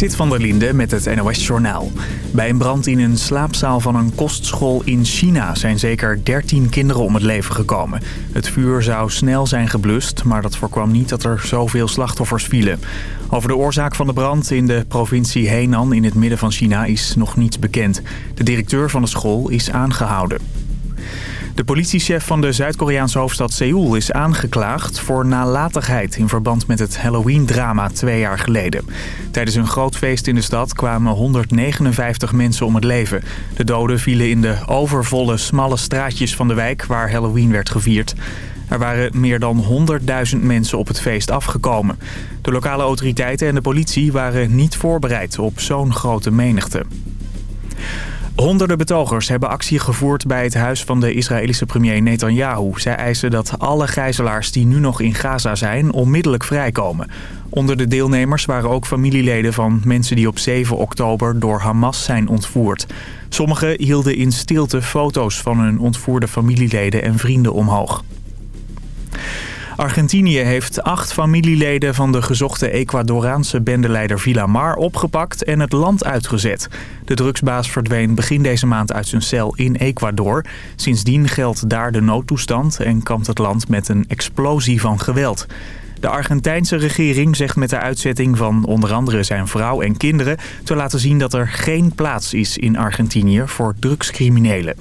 Sit van der Linde met het NOS Journaal. Bij een brand in een slaapzaal van een kostschool in China zijn zeker 13 kinderen om het leven gekomen. Het vuur zou snel zijn geblust, maar dat voorkwam niet dat er zoveel slachtoffers vielen. Over de oorzaak van de brand in de provincie Henan in het midden van China is nog niets bekend. De directeur van de school is aangehouden. De politiechef van de Zuid-Koreaanse hoofdstad Seoul is aangeklaagd voor nalatigheid in verband met het Halloween-drama twee jaar geleden. Tijdens een groot feest in de stad kwamen 159 mensen om het leven. De doden vielen in de overvolle, smalle straatjes van de wijk waar Halloween werd gevierd. Er waren meer dan 100.000 mensen op het feest afgekomen. De lokale autoriteiten en de politie waren niet voorbereid op zo'n grote menigte. Honderden betogers hebben actie gevoerd bij het huis van de Israëlische premier Netanyahu. Zij eisen dat alle gijzelaars die nu nog in Gaza zijn onmiddellijk vrijkomen. Onder de deelnemers waren ook familieleden van mensen die op 7 oktober door Hamas zijn ontvoerd. Sommigen hielden in stilte foto's van hun ontvoerde familieleden en vrienden omhoog. Argentinië heeft acht familieleden van de gezochte Ecuadoraanse bendeleider Villamar opgepakt en het land uitgezet. De drugsbaas verdween begin deze maand uit zijn cel in Ecuador. Sindsdien geldt daar de noodtoestand en kampt het land met een explosie van geweld. De Argentijnse regering zegt met de uitzetting van onder andere zijn vrouw en kinderen... te laten zien dat er geen plaats is in Argentinië voor drugscriminelen.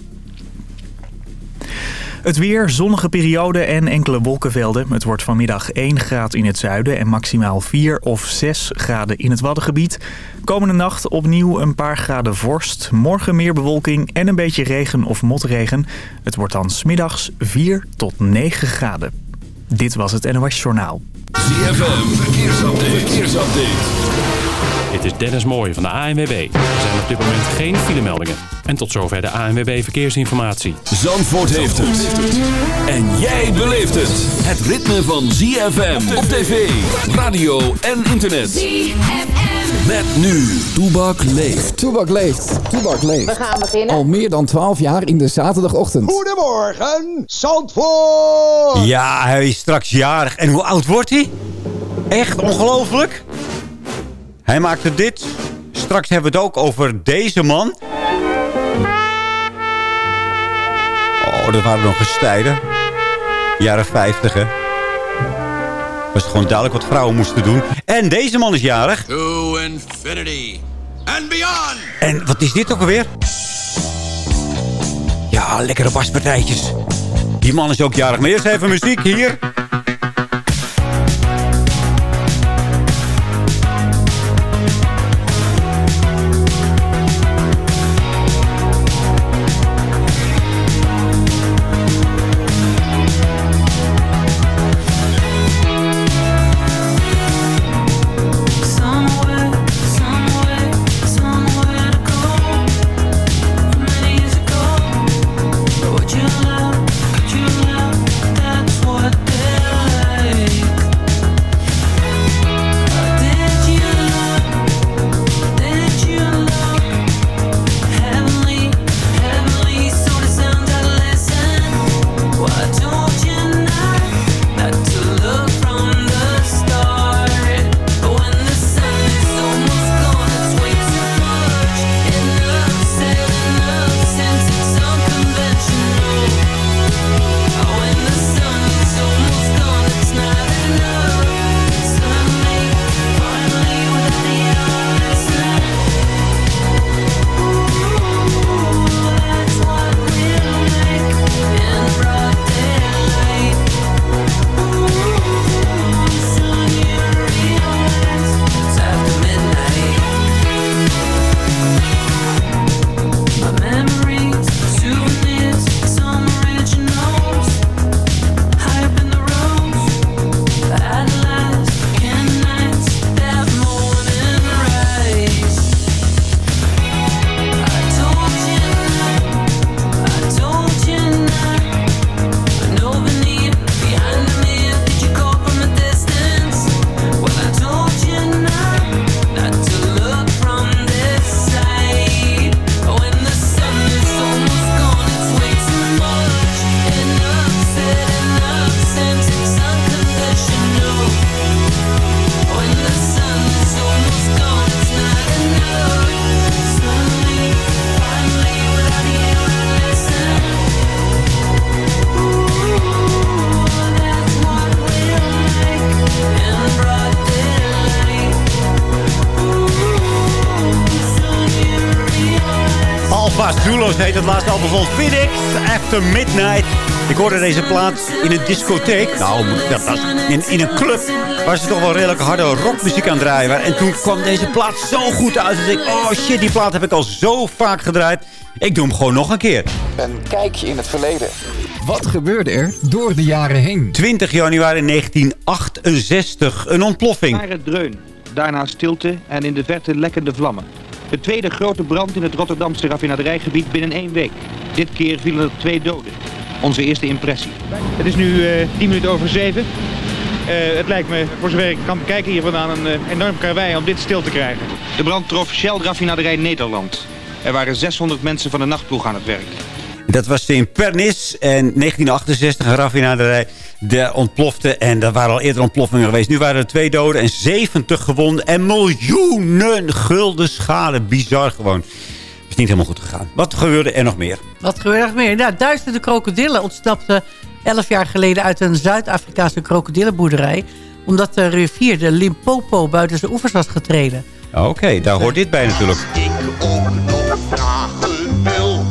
Het weer, zonnige periode en enkele wolkenvelden. Het wordt vanmiddag 1 graad in het zuiden en maximaal 4 of 6 graden in het Waddengebied. Komende nacht opnieuw een paar graden vorst. Morgen meer bewolking en een beetje regen of motregen. Het wordt dan smiddags 4 tot 9 graden. Dit was het NOS Journaal. ZFM, verkeersupdate. Dit is Dennis Mooij van de ANWB. Er zijn op dit moment geen filemeldingen. En tot zover de ANWB Verkeersinformatie. Zandvoort heeft het. En jij beleeft het. Het ritme van ZFM op tv, radio en internet. ZFM. Met nu. Toebak leeft. Toebak leeft. Toebak leeft. We gaan beginnen. Al meer dan 12 jaar in de zaterdagochtend. Goedemorgen, Zandvoort. Ja, hij is straks jarig. En hoe oud wordt hij? Echt ongelooflijk. Hij maakte dit. Straks hebben we het ook over deze man. Oh, dat waren nog eens tijden. Jaren 50, hè. Was gewoon duidelijk wat vrouwen moesten doen. En deze man is jarig. To infinity and beyond. En wat is dit ook alweer? Ja, lekkere baspartijtjes. Die man is ook jarig. Maar eerst even muziek hier. Het laatste album van Phoenix, After Midnight. Ik hoorde deze plaat in een discotheek. Nou, dat was in, in een club waar ze toch wel redelijk harde rockmuziek aan draaien waren. En toen kwam deze plaat zo goed uit. Dus ik, oh shit, die plaat heb ik al zo vaak gedraaid. Ik doe hem gewoon nog een keer. Een kijkje in het verleden. Wat gebeurde er door de jaren heen? 20 januari 1968, een ontploffing. Zware dreun, daarna stilte en in de verte lekkende vlammen. De tweede grote brand in het Rotterdamse raffinaderijgebied binnen één week. Dit keer vielen er twee doden. Onze eerste impressie. Het is nu eh 10 minuten over 7. het lijkt me, voor zover ik kan bekijken hier vandaan, een eh, enorm karwei om dit stil te krijgen. De brand trof Shell Raffinaderij Nederland. Er waren 600 mensen van de nachtploeg aan het werk. Dat was in Pernis en 1968 een raffinaderij. De ontplofte en er waren al eerder ontploffingen geweest. Nu waren er twee doden en 70 gewonden en miljoenen gulden schade. Bizar gewoon. Het is niet helemaal goed gegaan. Wat gebeurde er nog meer? Wat gebeurde er nog meer? Nou, duizenden krokodillen ontsnapten 11 jaar geleden uit een Zuid-Afrikaanse krokodillenboerderij. Omdat de rivier de Limpopo buiten zijn oevers was getreden. Oké, daar hoort dit bij natuurlijk. Ik ook nog vragen wil.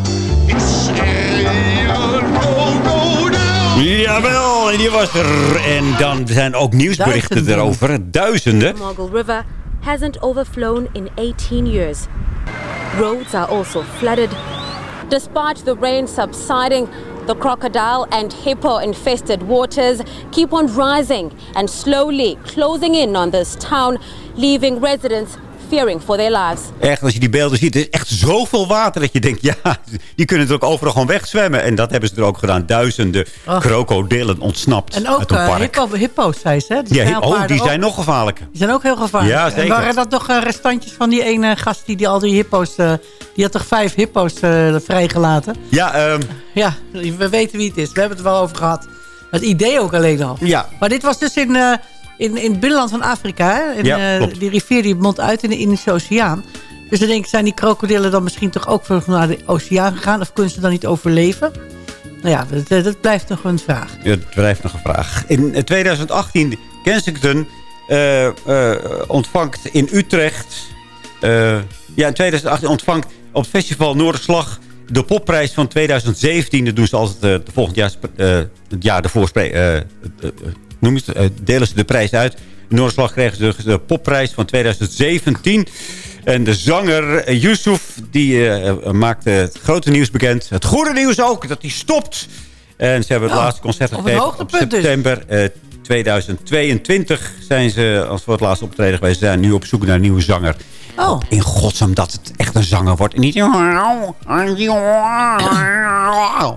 Jawel, en die was er. En dan zijn ook nieuwsberichten Duizenden. erover. Duizenden. Mogul River hasn't overflown in 18 years. Roads are also flooded. Despite the rain subsiding, the crocodile and hippo infested waters keep on rising and slowly closing in on this town, leaving residents fearing for their lives. Echt, als je die beelden ziet, het is echt zoveel water dat je denkt, ja, die kunnen er ook overal gewoon wegzwemmen. En dat hebben ze er ook gedaan. Duizenden krokodillen ontsnapt En uit ook een eh, park. hippo, hippo's, zei ze. hè? Die ja, zijn oh, die ook- zijn nog gevaarlijker. Die zijn ook heel gevaarlijk. Ja, En zeker. waren dat nog eh, restantjes van die ene gast die, die al die hippo's... eh, die had toch vijf hippo's eh, vrijgelaten? Ja, ehm, Ja, we weten wie het is. We hebben het er wel over gehad. Het idee ook alleen al. ja. Maar dit was dus in, eh, in, in het binnenland van Afrika. Hè? In, Ja, eh, die rivier die mondt uit in de Indische Oceaan. Dus dan denk ik, zijn die krokodillen dan misschien toch ook naar de oceaan gegaan? Of kunnen ze dan niet overleven? Nou ja, dat, dat blijft nog een vraag. Het blijft nog een vraag. In eh, 2018, Kensington eh, eh, ontvangt in Utrecht... eh, ja, in 2018 ontvangt op het festival Noorderslag... de popprijs van 2017. Dat doen ze altijd eh, de volgend jaar, eh, het jaar ervoor... eh, eh, eh, delen ze de prijs uit. In kregen ze dus de popprijs van 2017... En de zanger eh, Yusuf, die eh, maakte het grote nieuws bekend. Het goede nieuws ook, dat hij stopt. En ze hebben het Oh, laatste concert gegeven op dus. september eh, 2022. Zijn ze als voor het laatste optreden geweest. Ze zijn nu op zoek naar een nieuwe zanger. Oh, In godsnaam dat het echt een zanger wordt. En niet...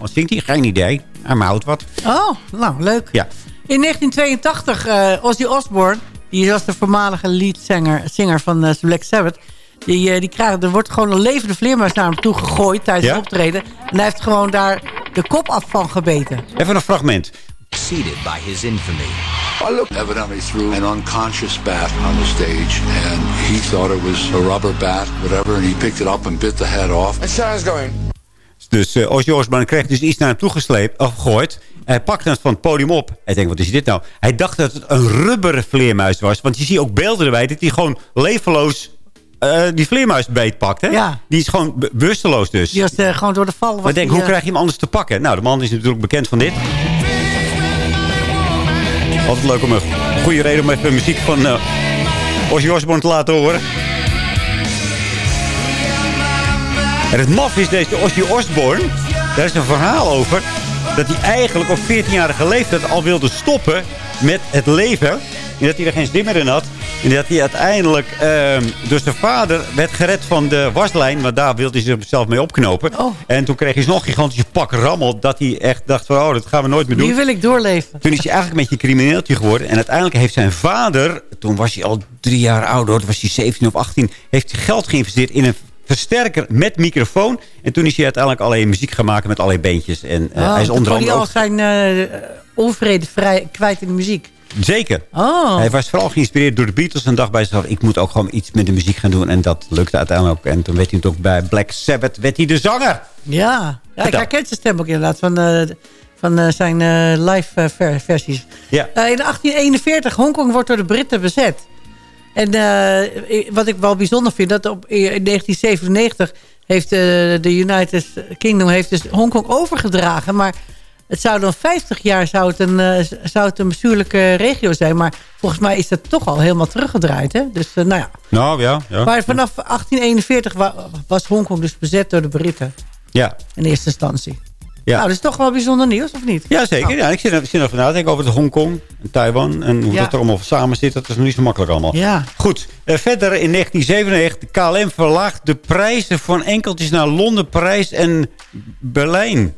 Wat zingt hij? Geen idee. Hij houdt wat. oh nou, leuk. Ja. In 1982, eh, Ozzy Osbourne... die was de voormalige leadzanger zinger van eh, Black Sabbath... Die, eh, die krijgt, er wordt gewoon een levende vleermuis naar hem toe gegooid tijdens Ja? het optreden. En hij heeft gewoon daar de kop af van gebeten. Even een fragment. Exceeded by his infamy. I looked evidently through an unconscious bat on the stage, and he thought it was a rubber bat, whatever, and he picked it up and bit the head off. And Sharon's going. Dus eh Ozzy Osbourne kreeg dus iets naar hem toe gesleept, of gegooid. Hij pakte het van het podium op. Hij denkt, wat is dit nou? Hij dacht dat het een rubberen vleermuis was. Want je ziet ook beelden erbij dat hij gewoon levenloos eh, die vleermuis beetpakt. Hè? Ja. Die is gewoon be- bewusteloos dus. Die was eh, gewoon door de val. Was Maar denk, die, hoe krijg je hem anders te pakken? Nou, de man is natuurlijk bekend van dit. Altijd leuk om een goede reden om even muziek van eh Ozzy Osbourne te laten horen. En het maf is deze Ozzy Osbourne. Daar is een verhaal over. Dat hij eigenlijk op 14-jarige leeftijd al wilde stoppen met het leven. En dat hij er geen zin meer in had. En dat hij uiteindelijk ehm door zijn vader werd gered van de waslijn. Want daar wilde hij zichzelf mee opknopen. Oh. En toen kreeg hij zo'n gigantische pak rammel. Dat hij echt dacht van, oh, dat gaan we nooit meer doen. Nu wil ik doorleven. Toen is hij eigenlijk een beetje een crimineeltje geworden. En uiteindelijk heeft zijn vader, toen was hij al drie jaar ouder, toen was hij 17 of 18, heeft hij geld geïnvesteerd in een versterker met microfoon. En toen is hij uiteindelijk alleen muziek gaan maken met allerlei beentjes. En eh, Oh, hij is onder andere al zijn eh, onvrede vrij kwijt in de muziek. Zeker. Oh. Hij was vooral geïnspireerd door de Beatles en dacht bij zichzelf... ik moet ook gewoon iets met de muziek gaan doen. En dat lukte uiteindelijk ook. En toen werd hij ook bij Black Sabbath werd hij de zanger. Ja, ja ik herken zijn stem ook inderdaad van, eh, van zijn live ver- versies. Ja. In 1841, Hongkong wordt door de Britten bezet. En eh, wat ik wel bijzonder vind, dat op, in 1997 heeft eh, de United Kingdom heeft dus Hongkong overgedragen. Maar het zou dan 50 jaar zou het, een, eh, zou het een bestuurlijke regio zijn. Maar volgens mij is dat toch al helemaal teruggedraaid. Hè? Dus nou ja. Nou ja. ja. Maar vanaf 1841 wa was Hongkong dus bezet door de Britten. Ja. In eerste instantie. Ja. Nou, dat is toch wel bijzonder nieuws, of niet? Ja, zeker. Nou. Ja, ik zit, er- zit nog na te denken over Hongkong en Taiwan. En hoe Ja. dat er allemaal samen zit. Dat is nog niet zo makkelijk allemaal. Ja. Goed. eh, verder in 1997. KLM verlaagt de prijzen van enkeltjes naar Londen, Parijs en Berlijn.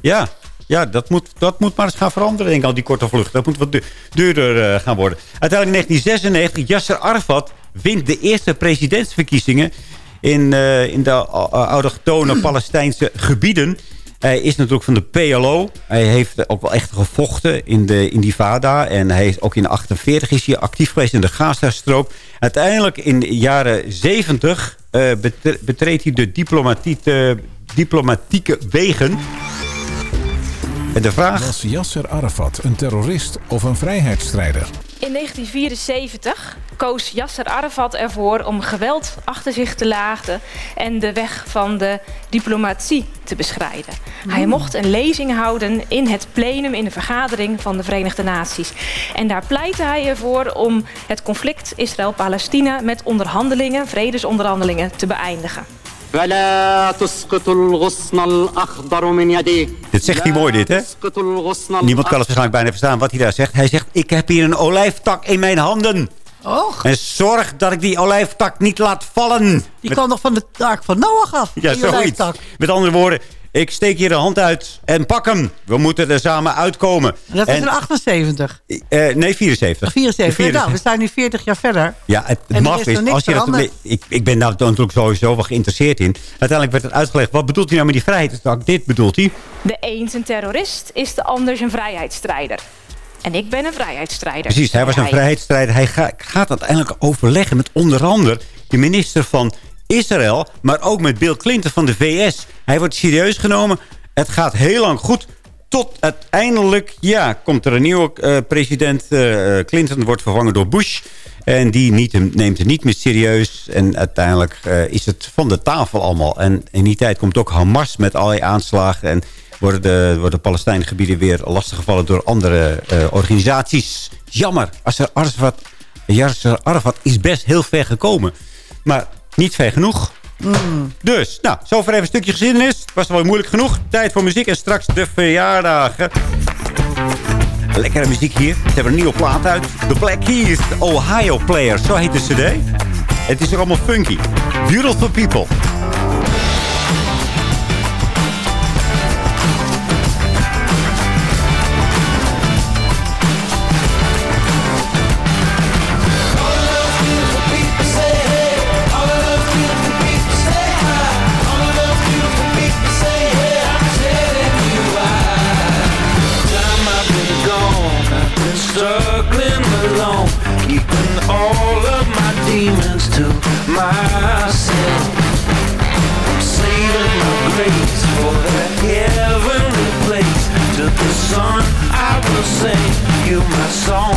Ja. Ja, dat moet, dat moet maar eens gaan veranderen, denk ik, al die korte vluchten. Dat moet wat du- duurder eh, gaan worden. Uiteindelijk in 1996, Yasser Arafat wint de eerste presidentsverkiezingen... in, eh, in de autochtone Palestijnse gebieden. Hij is natuurlijk van de PLO. Hij heeft ook wel echt gevochten in, de, VADA. En hij is ook in 48 is hij actief geweest in de Gazastrook. Uiteindelijk in de jaren 70 eh, betre- betreedt hij de diplomatieke, diplomatieke wegen. En de vraag... Was Yasser Arafat een terrorist of een vrijheidsstrijder? In 1974 koos Yasser Arafat ervoor om geweld achter zich te laten en de weg van de diplomatie te beschrijden. Hij mocht een lezing houden in het plenum, in de vergadering van de Verenigde Naties. En daar pleitte hij ervoor om het conflict Israël-Palestina met onderhandelingen, vredesonderhandelingen, te beëindigen. Dit zegt hij mooi dit, hè? Niemand kan het waarschijnlijk bijna verstaan wat hij daar zegt. Hij zegt, ik heb hier een olijftak in mijn handen. Och. En zorg dat ik die olijftak niet laat vallen. Die Met... kwam nog van de taak van Noach af. Ja, zoiets. Olijftak. Met andere woorden, ik steek hier de hand uit en pak hem. We moeten er samen uitkomen. Dat was En- in 78. eh, nee, 74. 74. Nou, we staan nu 40 jaar verder. Ja, het, En het er maf is is, als je dat, ik, ik ben daar natuurlijk sowieso wel geïnteresseerd in. Uiteindelijk werd het uitgelegd, wat bedoelt hij nou met die vrijheid? Dit bedoelt hij. De een is een terrorist, is de ander een vrijheidsstrijder. En ik ben een vrijheidsstrijder. Precies, hij was een vrijheidsstrijder. Hij ga- gaat uiteindelijk overleggen met onder andere de minister van Israël... maar ook met Bill Clinton van de VS. Hij wordt serieus genomen. Het gaat heel lang goed. Tot uiteindelijk, ja, komt er een nieuwe eh, president. eh, Clinton wordt vervangen door Bush. En die niet, neemt het niet meer serieus. En uiteindelijk eh, is het van de tafel allemaal. En in die tijd komt ook Hamas met allerlei aanslagen. En worden de, worden de Palestijngebieden weer lastiggevallen door andere organisaties. Jammer. Yasser Arafat, Arafat is best heel ver gekomen. Maar niet ver genoeg. Dus, nou, zover even een stukje geschiedenis. Was wel moeilijk genoeg. Tijd voor muziek en straks de verjaardagen. Lekkere muziek hier. Ze hebben een nieuwe plaat uit. The Black Keys, Ohio Player. Zo heet de cd. Het is ook allemaal funky. Beautiful People. Sing you my song.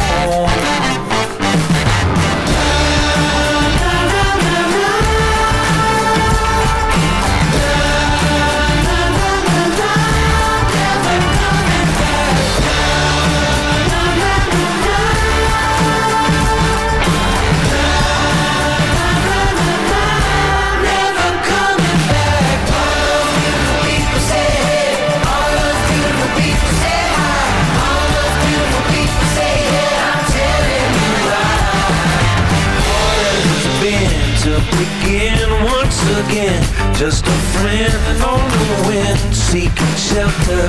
Again. Just a friend on the wind seeking shelter.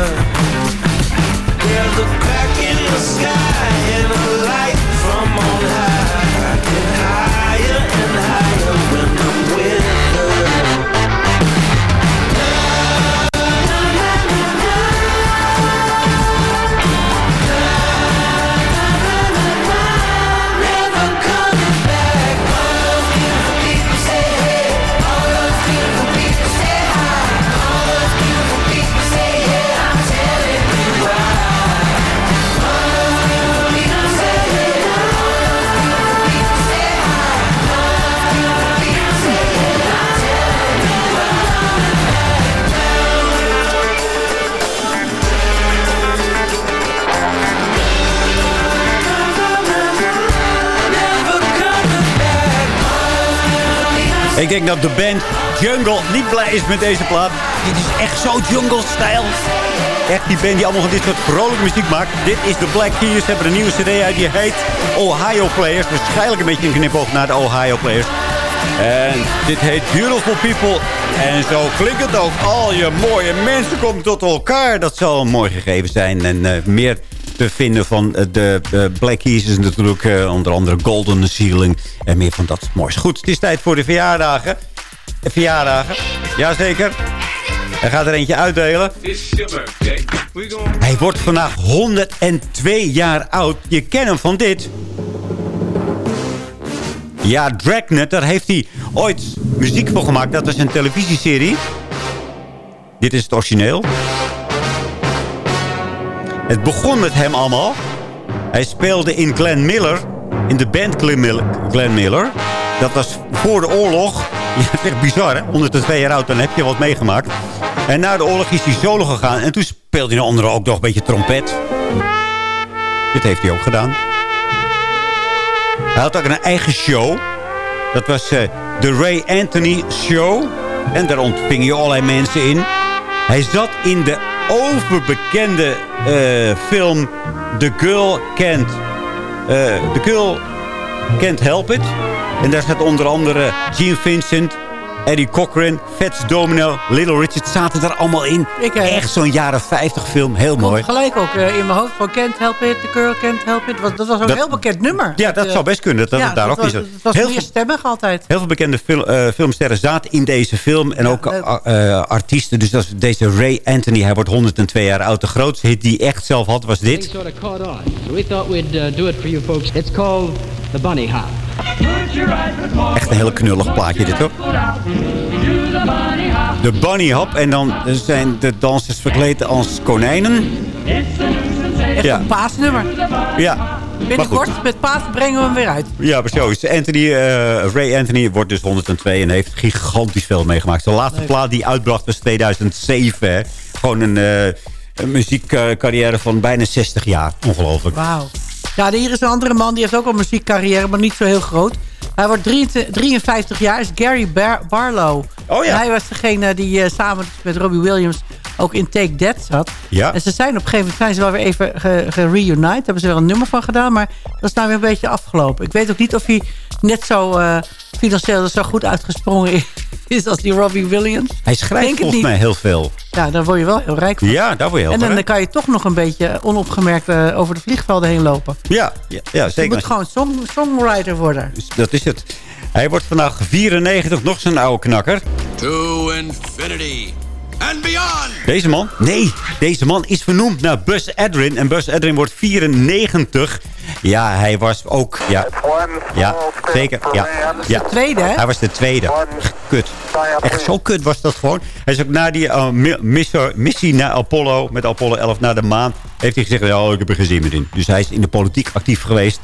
There's a crack in the sky and a light from on high. Ik denk dat de band Jungle niet blij is met deze plaat. Dit is echt zo jungle-stijl. Echt die band die allemaal van dit soort vrolijke muziek maakt. Dit is de Black Keys. Ze hebben een nieuwe cd uit. Die heet Ohio Players. Waarschijnlijk een beetje een knipoog naar de Ohio Players. En dit heet Beautiful People. En zo klinkt het ook. Al je mooie mensen komen tot elkaar. Dat zal een mooi gegeven zijn. En eh, meer te vinden van eh, de eh, Black Keys is natuurlijk eh, onder andere Golden Ceiling. En meer van dat moois. Goed, het is tijd voor de verjaardagen. Verjaardagen. Jazeker. Hij gaat er eentje uitdelen. Hij wordt vandaag 102 jaar oud. Je kent hem van dit. Ja, Dragnet, daar heeft hij ooit muziek voor gemaakt. Dat was een televisieserie. Dit is het origineel. Het begon met hem allemaal. Hij speelde in Glenn Miller. In de band Glenn Miller. Dat was voor de oorlog. Ja, dat is echt bizar, hè? 102 jaar oud, dan heb je wat meegemaakt. En na de oorlog is hij solo gegaan. En toen speelde hij onder andere ook nog een beetje trompet. Dit heeft hij ook gedaan. Hij had ook een eigen show. Dat was eh, de Ray Anthony Show. En daar ontving je allerlei mensen in. Hij zat in de overbekende eh, film The Girl Can't... eh, The Girl Can't Help It. En daar zat onder andere Gene Vincent... Eddie Cochran, Fats Domino, Little Richard zaten er allemaal in. Echt zo'n jaren 50 film. Heel mooi. Gelijk ook eh, in mijn hoofd van Can't Help It, The Girl Can't Help It. Want Dat was ook een Dat- heel bekend nummer. Ja, dat eh, zou best kunnen. Dat, ja, het daar dat ook was, is. Het was Heel meer veel, stemmig altijd. heel veel bekende fil- eh, filmsterren zaten in deze film. En ook eh, artiesten. Dus dat is deze Ray Anthony. Hij wordt 102 jaar oud. De grootste hit die hij echt zelf had was dit. we thought we'd do it for you folks. It's called the Bunny Hop. Echt een heel knullig plaatje dit hoor. De bunny hop. En dan zijn de dansers verkleed als konijnen. Echt Ja. een paasnummer. Ja. Binnenkort met paas brengen we hem weer uit. Ja, precies. Anthony, eh, Ray Anthony wordt dus 102 en heeft gigantisch veel meegemaakt. Zijn laatste Leuk. plaat die uitbracht was 2007. hè. Gewoon een, eh, een muziekcarrière van bijna 60 jaar. Ongelooflijk. Wauw. Ja, hier is een andere man. Die heeft ook een muziekcarrière, maar niet zo heel groot. Hij wordt 23 53 jaar. is Gary Bar- Barlow. Oh ja. En hij was degene die eh, samen met Robbie Williams ook in Take That zat. Ja. En ze zijn op een gegeven moment zijn ze wel weer even ge- gereunite. Daar hebben ze wel een nummer van gedaan. Maar dat is nou weer een beetje afgelopen. Ik weet ook niet of hij net zo eh, financieel zo goed uitgesprongen is als die Robbie Williams. Hij schrijft Denk volgens mij heel veel. Ja, daar word je wel heel rijk van. Ja, daar word je heel en dan kan je toch nog een beetje onopgemerkt eh, over de vliegvelden heen lopen. Ja, ja, ja Je zeker. moet gewoon song, songwriter worden. Dat is het. Hij wordt vandaag 94, nog zo'n oude knakker. To infinity and beyond. Deze man? Nee, deze man is vernoemd naar Buzz Edrin. En Buzz Edrin wordt 94. Ja, hij was ook... Ja, ja zeker. Ja, ja. De tweede, hè? Hij was de tweede. Kut. Echt zo kut was dat gewoon. Hij is ook na die uh, mi- missie, missie naar Apollo, met Apollo 11 naar de maan, heeft hij gezegd, ja, ik heb er geen zin meer in. Dus hij is in de politiek actief geweest.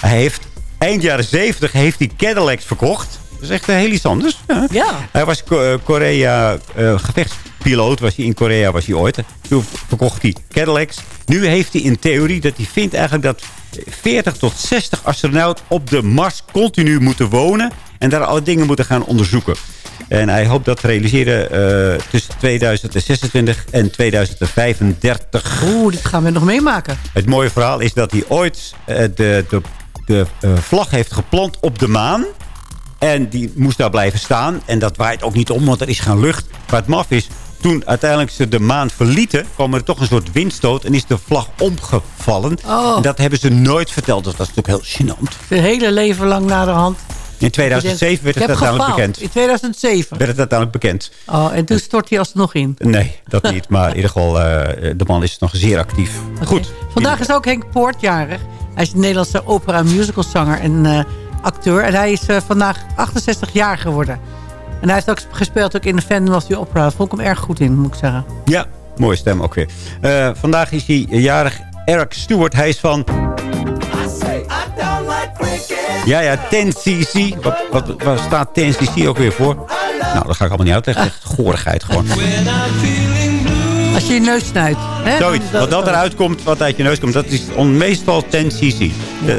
Hij heeft, eind jaren 70 heeft hij Cadillacs verkocht. Dat is echt uh, heel iets anders. Ja. Ja. Hij was eh, Korea eh, gevechtspiloot. Was hij in Korea was hij ooit. Toen verkocht hij Cadillacs. Nu heeft hij in theorie dat hij vindt eigenlijk dat 40 tot 60 astronauten op de Mars continu moeten wonen. En daar al dingen moeten gaan onderzoeken. En hij hoopt dat te realiseren eh, tussen 2026 en 2035. Oeh, dit gaan we nog meemaken. Het mooie verhaal is dat hij ooit eh, de, de, de eh, vlag heeft geplant op de maan. En die moest daar blijven staan. En dat waait ook niet om, want er is geen lucht. Maar het maf is, toen uiteindelijk ze de maan verlieten... kwam er toch een soort windstoot en is de vlag omgevallen. Oh. En dat hebben ze nooit verteld. Dat was natuurlijk heel gênant. Zijn hele leven lang na de hand. In 2007 werd het uiteindelijk bekend. In 2007. Werd het uiteindelijk bekend. Oh, en toen stort hij alsnog in. Nee, dat niet. Maar in ieder geval, eh, de man is nog zeer actief. Goed. Vandaag is ook Henk Poort jarig. Hij is een Nederlandse opera musicalzanger en eh, acteur. En hij is eh, vandaag 68 jaar geworden. En hij heeft ook gespeeld ook in de Phantom of the Opera. Vond ik hem erg goed in, moet ik zeggen. Ja, mooie stem ook weer. Eh, vandaag is hij jarig Eric Stewart. Hij is van... Ja, ja, 10cc. Wat, wat, waar staat 10cc ook weer voor? Nou, dat ga ik allemaal niet uitleggen. Echt goorigheid gewoon. Als je je neus snuit. Hè, Zoiets. Wat dat eruit komt, wat uit je neus komt, dat is meestal 10cc. Eh,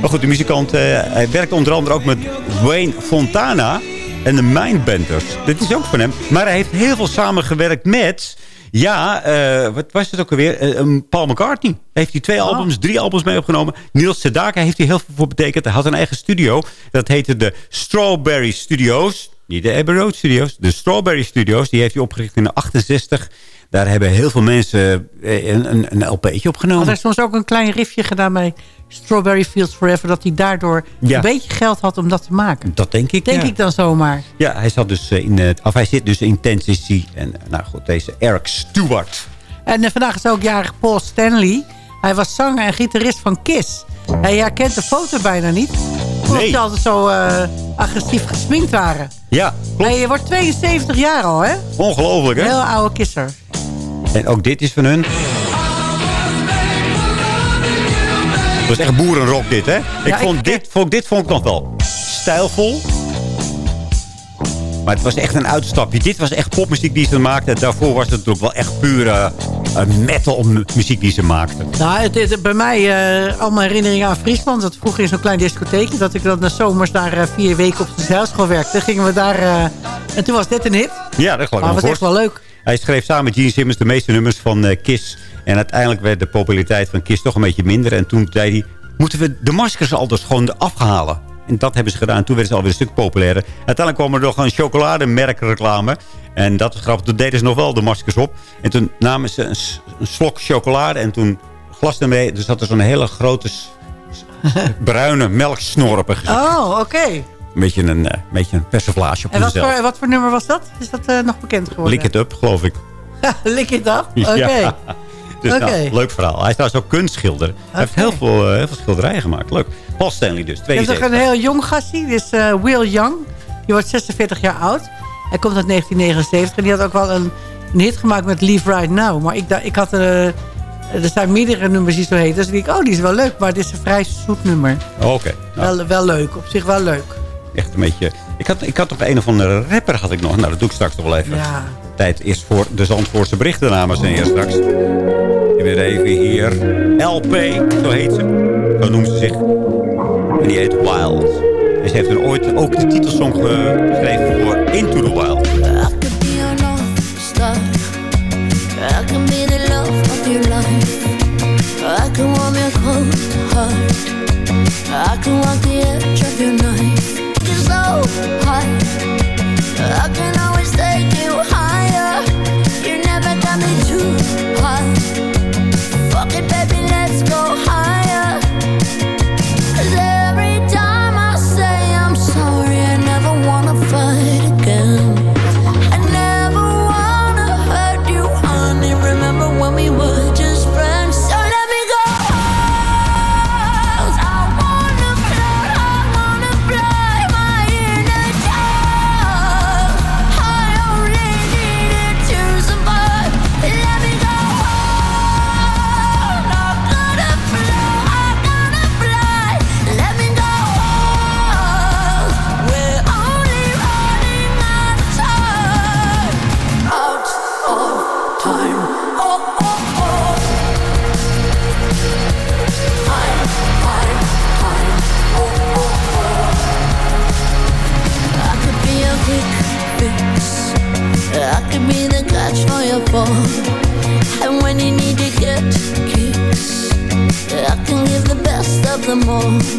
maar goed, de muzikant, eh, hij werkt onder andere ook met Wayne Fontana. en de Mindbenders. Dit is ook van hem. Maar hij heeft heel veel samengewerkt met... Ja, eh, wat was het ook alweer? Um, Paul McCartney. Heeft hij twee albums, drie albums mee opgenomen. Niels Sedaka heeft hij heel veel voor betekend. Hij had een eigen studio. Dat heette de Strawberry Studios. Niet de Abbey Road Studios. De Strawberry Studios. Die heeft hij opgericht in 68. Daar hebben heel veel mensen eh, een, een, een LP'tje opgenomen. Had hij soms ook een klein riffje gedaan bij Strawberry Fields Forever... dat hij daardoor Ja. een beetje geld had om dat te maken. Dat denk ik, Denk ja. ik dan zomaar. Ja, hij, zat dus eh, in, het- of hij zit dus in Tennessee. En eh, nou goed, deze Eric Stewart. En eh, vandaag is ook jarig Paul Stanley. Hij was zanger en gitarist van Kiss. Hij herkent de foto bijna niet. Omdat Nee. ze altijd zo eh, agressief gesminkt waren. Ja, Hij wordt 72 jaar al, hè? ongelooflijk hè? heel oude kisser. En ook dit is van hun. Dat is echt boerenrock dit, hè? Ik Ja, vond, ik- dit, vond, dit vond ik nog wel stijlvol. Maar het was echt een uitstapje. Dit was echt popmuziek die ze maakten. Daarvoor was het natuurlijk wel echt pure eh, metal mu- muziek die ze maakten. Nou, het, het- bij mij uh, allemaal herinneringen aan Friesland. Dat vroeger in zo'n klein discotheekje. Dat ik dan de zomers daar eh, vier weken op de zeilschool werkte. Gingen we daar... eh, en toen was dit een hit. Ja, dat geloof ik Maar me was echt wel leuk. Hij schreef samen met Gene Simmons de meeste nummers van eh, Kiss. En uiteindelijk werd de populariteit van Kiss toch een beetje minder. En toen zei hij, moeten we de maskers al dus gewoon afhalen? En dat hebben ze gedaan. Toen werden ze alweer een stuk populairder. Uiteindelijk kwam er nog een chocolademerkreclame. En dat is grappig. Toen deden ze nog wel de maskers op. En toen namen ze een, een slok chocolade. En toen glas ermee. Dus zat er zo'n hele grote bruine melksnor op. Oh, oké. Een beetje een, eh, beetje een persiflage op En wat voor, wat voor nummer was dat? Is dat eh, nog bekend geworden? Lick it up, geloof ik. Lick it up? Oké. Ja. Dus nou, leuk verhaal. Hij is trouwens ook kunstschilder. Hij heeft heel veel, eh, heel veel schilderijen gemaakt. Leuk. Paul Stanley dus, Je hebt nog 72. een heel jong gastie. Die is eh, Will Young. Die wordt 46 jaar oud. Hij komt uit 1979. En die had ook wel een, een hit gemaakt met Leave Right Now. Maar ik, ik had... eh, er zijn meerdere nummers die zo heet. Dus ik dacht, oh, die is wel leuk. Maar dit is een vrij zoet nummer. Oh, Oké. Nou, Wel, wel leuk. Op zich wel leuk. echt een beetje... Ik had, ik had nog een of andere rapper had ik nog. Nou, dat doe ik straks nog wel even. Ja. Tijd is voor de Zandvoortse berichten, dames en heren, straks. Weer even hier. LP, zo heet ze. Zo noemt ze zich. En die heet Wild. En ze heeft er ooit ook de titelsong geschreven voor Into the Wild. I. I can be the love of your life. I can warm your cold heart. I can walk the edge of your knife. You're so high. I can for. And when you need to get kicks, I can give the best of them all.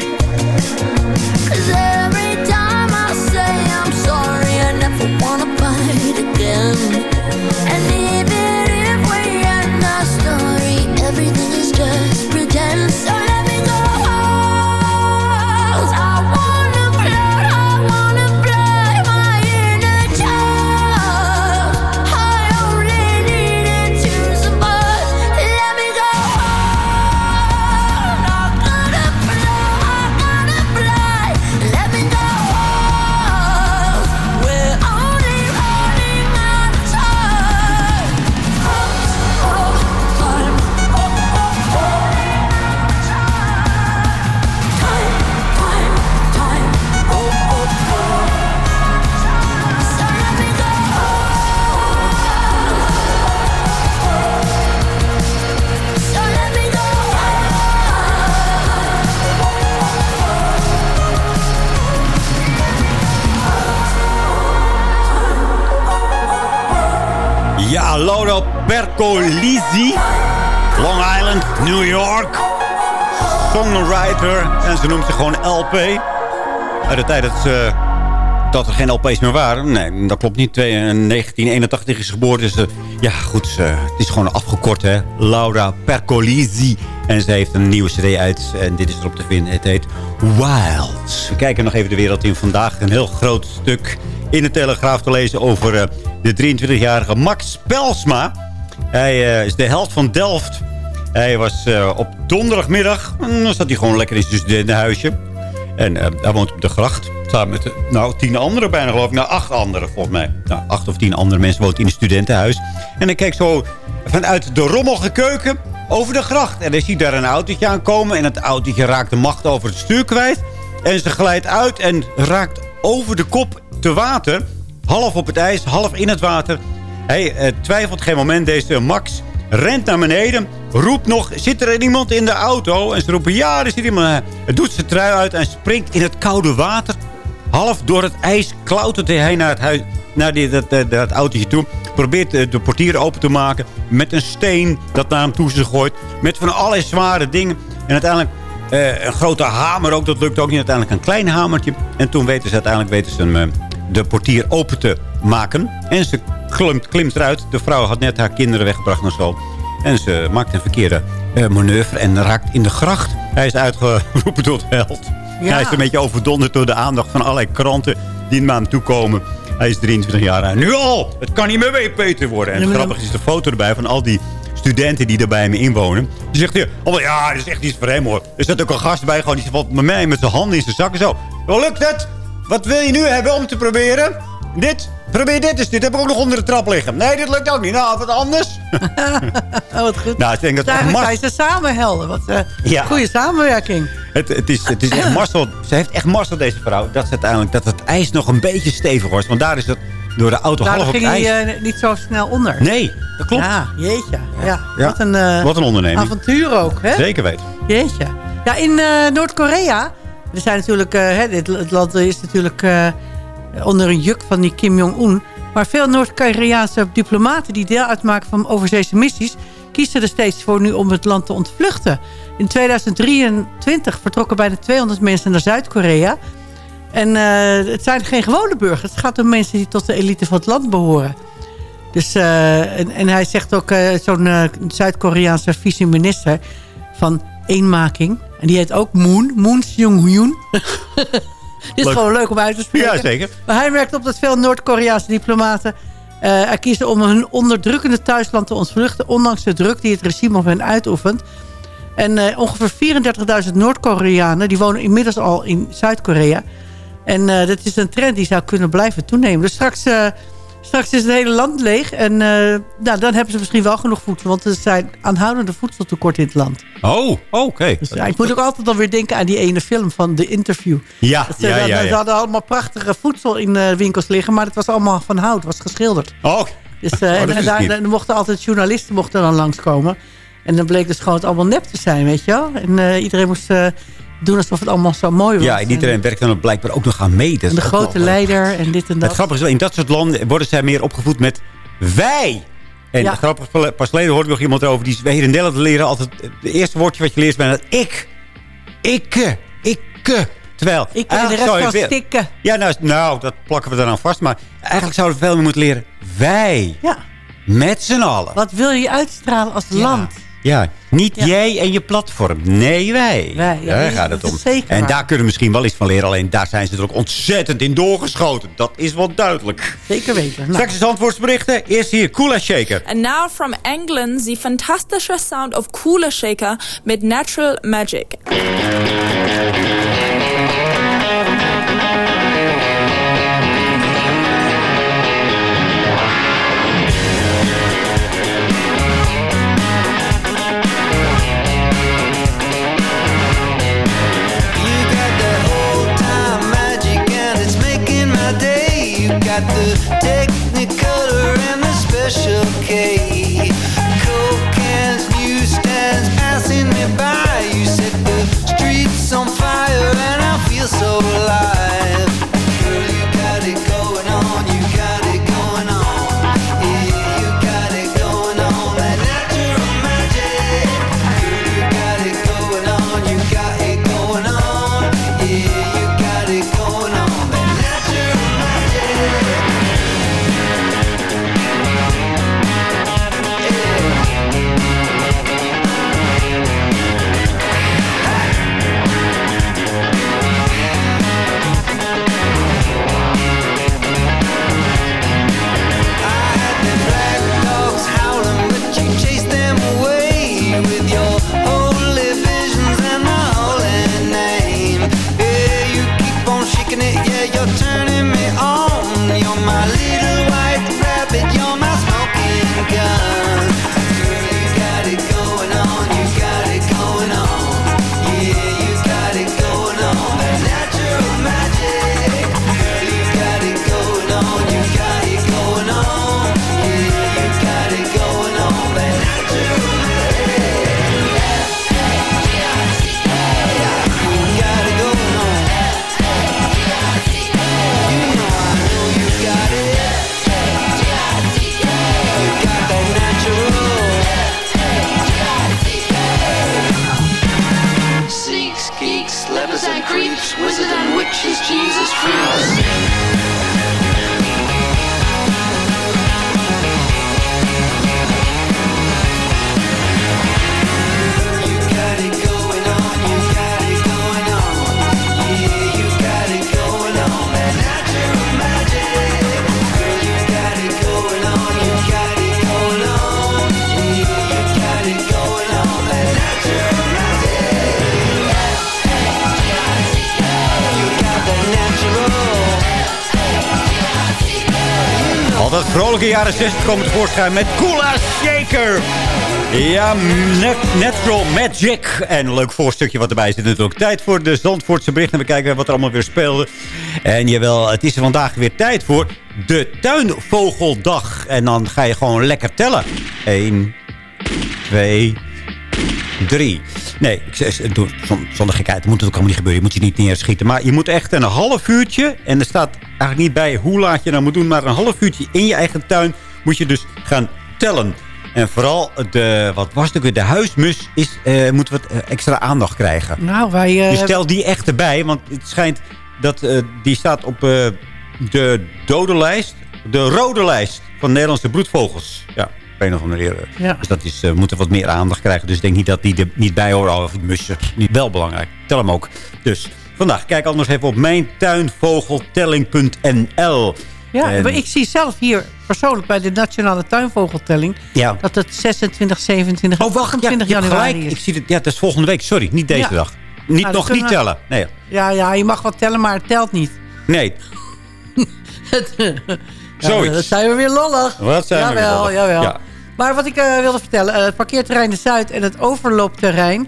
Uit de tijd dat, ze, dat er geen LP's meer waren. Nee, dat klopt niet. Twee- in 1981 is ze geboren. Dus eh, ja, goed. het is gewoon afgekort, hè. Laura Percolisi. En ze heeft een nieuwe cd uit. En dit is erop te vinden. Het heet Wild. We kijken nog even de wereld in. Vandaag een heel groot stuk in de Telegraaf te lezen over eh, de 23-jarige Max Pelsma. Hij eh, is de held van Delft. Hij was eh, op donderdagmiddag. Dan zat hij gewoon lekker in zijn studentenhuisje. En eh, hij woont op de gracht. Samen met eh, nou, tien anderen bijna geloof ik. Nou, acht anderen volgens mij. Nou, acht of tien andere mensen woont in een studentenhuis. En hij kijkt zo vanuit de rommelige keuken over de gracht. En hij ziet daar een autootje aankomen. En het autootje raakt de macht over het stuur kwijt. En ze glijdt uit en raakt over de kop te water. Half op het ijs, half in het water. Hij eh, twijfelt geen moment, deze Max. Rent naar beneden, roept nog, zit er iemand in de auto? En ze roepen, ja, er zit iemand. Hij doet zijn trui uit en springt in het koude water. Half door het ijs klautert hij naar het, huis, naar die, dat, dat, autootje toe. Probeert eh, de portier open te maken met een steen dat naar hem toe ze gooit. Met van allerlei zware dingen. En uiteindelijk eh, een grote hamer ook, dat lukt ook niet. Uiteindelijk een klein hamertje. En toen weten ze uiteindelijk weten ze hem, eh, de portier open te maken. En ze klimt, klimt eruit. De vrouw had net haar kinderen weggebracht en zo. En ze maakt een verkeerde eh, manoeuvre en raakt in de gracht. Hij is uitgeroepen tot held. Ja. Hij is een beetje overdonderd door de aandacht van allerlei kranten die naar hem toe komen. Hij is 23 jaar en nu al! Het kan niet meer Peter worden. En Ja, grappige is de foto erbij van al die studenten die er bij hem inwonen. Die zegt hier, oh, ja, dat is echt iets voor hem hoor. Er zit ook een gast bij, gewoon, die valt met mij met zijn handen in zijn zakken zo. Wel lukt het? Wat wil je nu hebben om te proberen? Dit? Probeer dit eens. Dit heb ik ook nog onder de trap liggen. Nee, dit lukt ook niet. Nou, wat anders? Oh, wat goed. Nou, ik denk dat zijn ze samen helden. Wat eh Ja. goede samenwerking. Het, het, is, het is echt Marcel. Ze heeft echt Marcel, deze vrouw. Dat, ze uiteindelijk, dat het ijs nog een beetje stevig was. Want daar is het door de auto Daardoor half op ging ijs. hij eh, niet zo snel onder. Nee, dat klopt. Ja, jeetje. Ja, Ja. Wat, een, eh, Wat een onderneming. avontuur ook, hè? Zeker weten. Jeetje. Ja, in eh, Noord-Korea... Er zijn natuurlijk... eh, hè, dit, het land is natuurlijk eh, onder een juk van die Kim Jong-un. Maar veel Noord-Koreaanse diplomaten die deel uitmaken van overzeese missies... kiezen er steeds voor nu om het land te ontvluchten. In 2023 vertrokken bijna 200 mensen naar Zuid-Korea... En eh, het zijn geen gewone burgers. Het gaat om mensen die tot de elite van het land behoren. Dus, eh, en, hij zegt ook, eh, zo'n Zuid-Koreaanse vice-minister van eenmaking. En die heet ook Moon, Moon Jong-hyun. Dit is gewoon leuk om uit te spreken. Ja, zeker. Maar hij merkt op dat veel Noord-Koreaanse diplomaten... eh, er kiezen om hun onderdrukkende thuisland te ontvluchten... ondanks de druk die het regime op hen uitoefent. En eh, ongeveer 34.000 Noord-Koreanen... die wonen inmiddels al in Zuid-Korea. En eh, dat is een trend die zou kunnen blijven toenemen. Dus straks, straks is het hele land leeg. En eh, nou, dan hebben ze misschien wel genoeg voedsel. Want er zijn aanhoudende voedseltekorten in het land. Oh, oké. Dus ja, ik moet ook altijd alweer denken aan die ene film van The Interview. Ja, ze, ja, ja. Ze ja. hadden allemaal prachtige voedsel in eh, winkels liggen. Maar het was allemaal van hout. was geschilderd. Oh, Dus, eh, Oh, en, daar, dan mochten altijd journalisten mochten dan langskomen. En dan bleek dus gewoon het allemaal nep te zijn, weet je wel. En iedereen moest doen alsof het allemaal zo mooi was. ja, en iedereen werkt dan blijkbaar ook nog aan mee. En de grote wel- leider en dit en dat. Het grappige is wel, in dat soort landen worden zij meer opgevoed met wij. En Ja. is, pas geleden hoorde ik nog iemand over... die hier in Nederland leren altijd... het eerste woordje wat je leert is bijna ik. Ikke. Ikke. Terwijl... Ik en de rest van stikken. Ja, nou, nou, dat plakken we eraan vast. Maar eigenlijk zouden we veel meer moeten leren. Wij. Ja. Met z'n allen. Wat wil je uitstralen als land? Ja, niet Ja. jij en je platform. Nee, wij. Wij, ja, daar gaat het om. en waar. daar kunnen we misschien wel iets van leren. Alleen daar zijn ze er ook ontzettend in doorgeschoten. Dat is wel duidelijk. Zeker weten. Nou, Straks is antwoordsberichten. Eerst hier, Kula Shaker. And now from England, the fantastische sound of Cooler Shaker mit Natural Magic. Jaren 60 komen tevoorschijn met Kula Shaker. Ja, net, Natural Magic. En een leuk voorstukje wat erbij zit natuurlijk. Tijd voor de Zandvoortse berichten. We kijken wat er allemaal weer speelde. En jawel, het is er vandaag weer tijd voor de tuinvogeldag. En dan ga je gewoon lekker tellen. 1, 2, 3. Nee, zonder gekheid. Dat moet het ook allemaal niet gebeuren. Je moet je niet neerschieten. Maar je moet echt een half uurtje... en er staat eigenlijk niet bij hoe laat je dat moet doen... maar een half uurtje in je eigen tuin moet je dus gaan tellen. En vooral de, wat was het ook weer, de huismus is, eh, moet wat eh, extra aandacht krijgen. Nou, wij... eh, Dus stel die echt erbij, want het schijnt dat die staat op de dode lijst, de rode lijst van Nederlandse broedvogels. Ja, op een of andere reden. Ja. Dus dat is, eh, moeten wat meer aandacht krijgen. Dus ik denk niet dat die er niet bij horen. Of die mussen, niet wel belangrijk. Tel hem ook. Dus vandaag, kijk anders even op mijntuinvogeltelling.nl. Ja, En- maar ik zie zelf hier persoonlijk bij de Nationale Tuinvogeltelling... Ja. dat het 26, 27 Oh, wacht, ja, 28 je hebt januari gelijk. is. Ik zie het, ja, het is volgende week. Sorry, niet deze Ja. dag. Niet, dan nog niet we- tellen. Nee, Ja, ja, je mag wel tellen, maar het telt niet. nee. Ja, Zoiets. dat zijn we weer lollig. Wat zijn we weer jawel, lollig. Jawel, Ja. Maar wat ik eh, wilde vertellen. eh, het parkeerterrein De Zuid en het overloopterrein...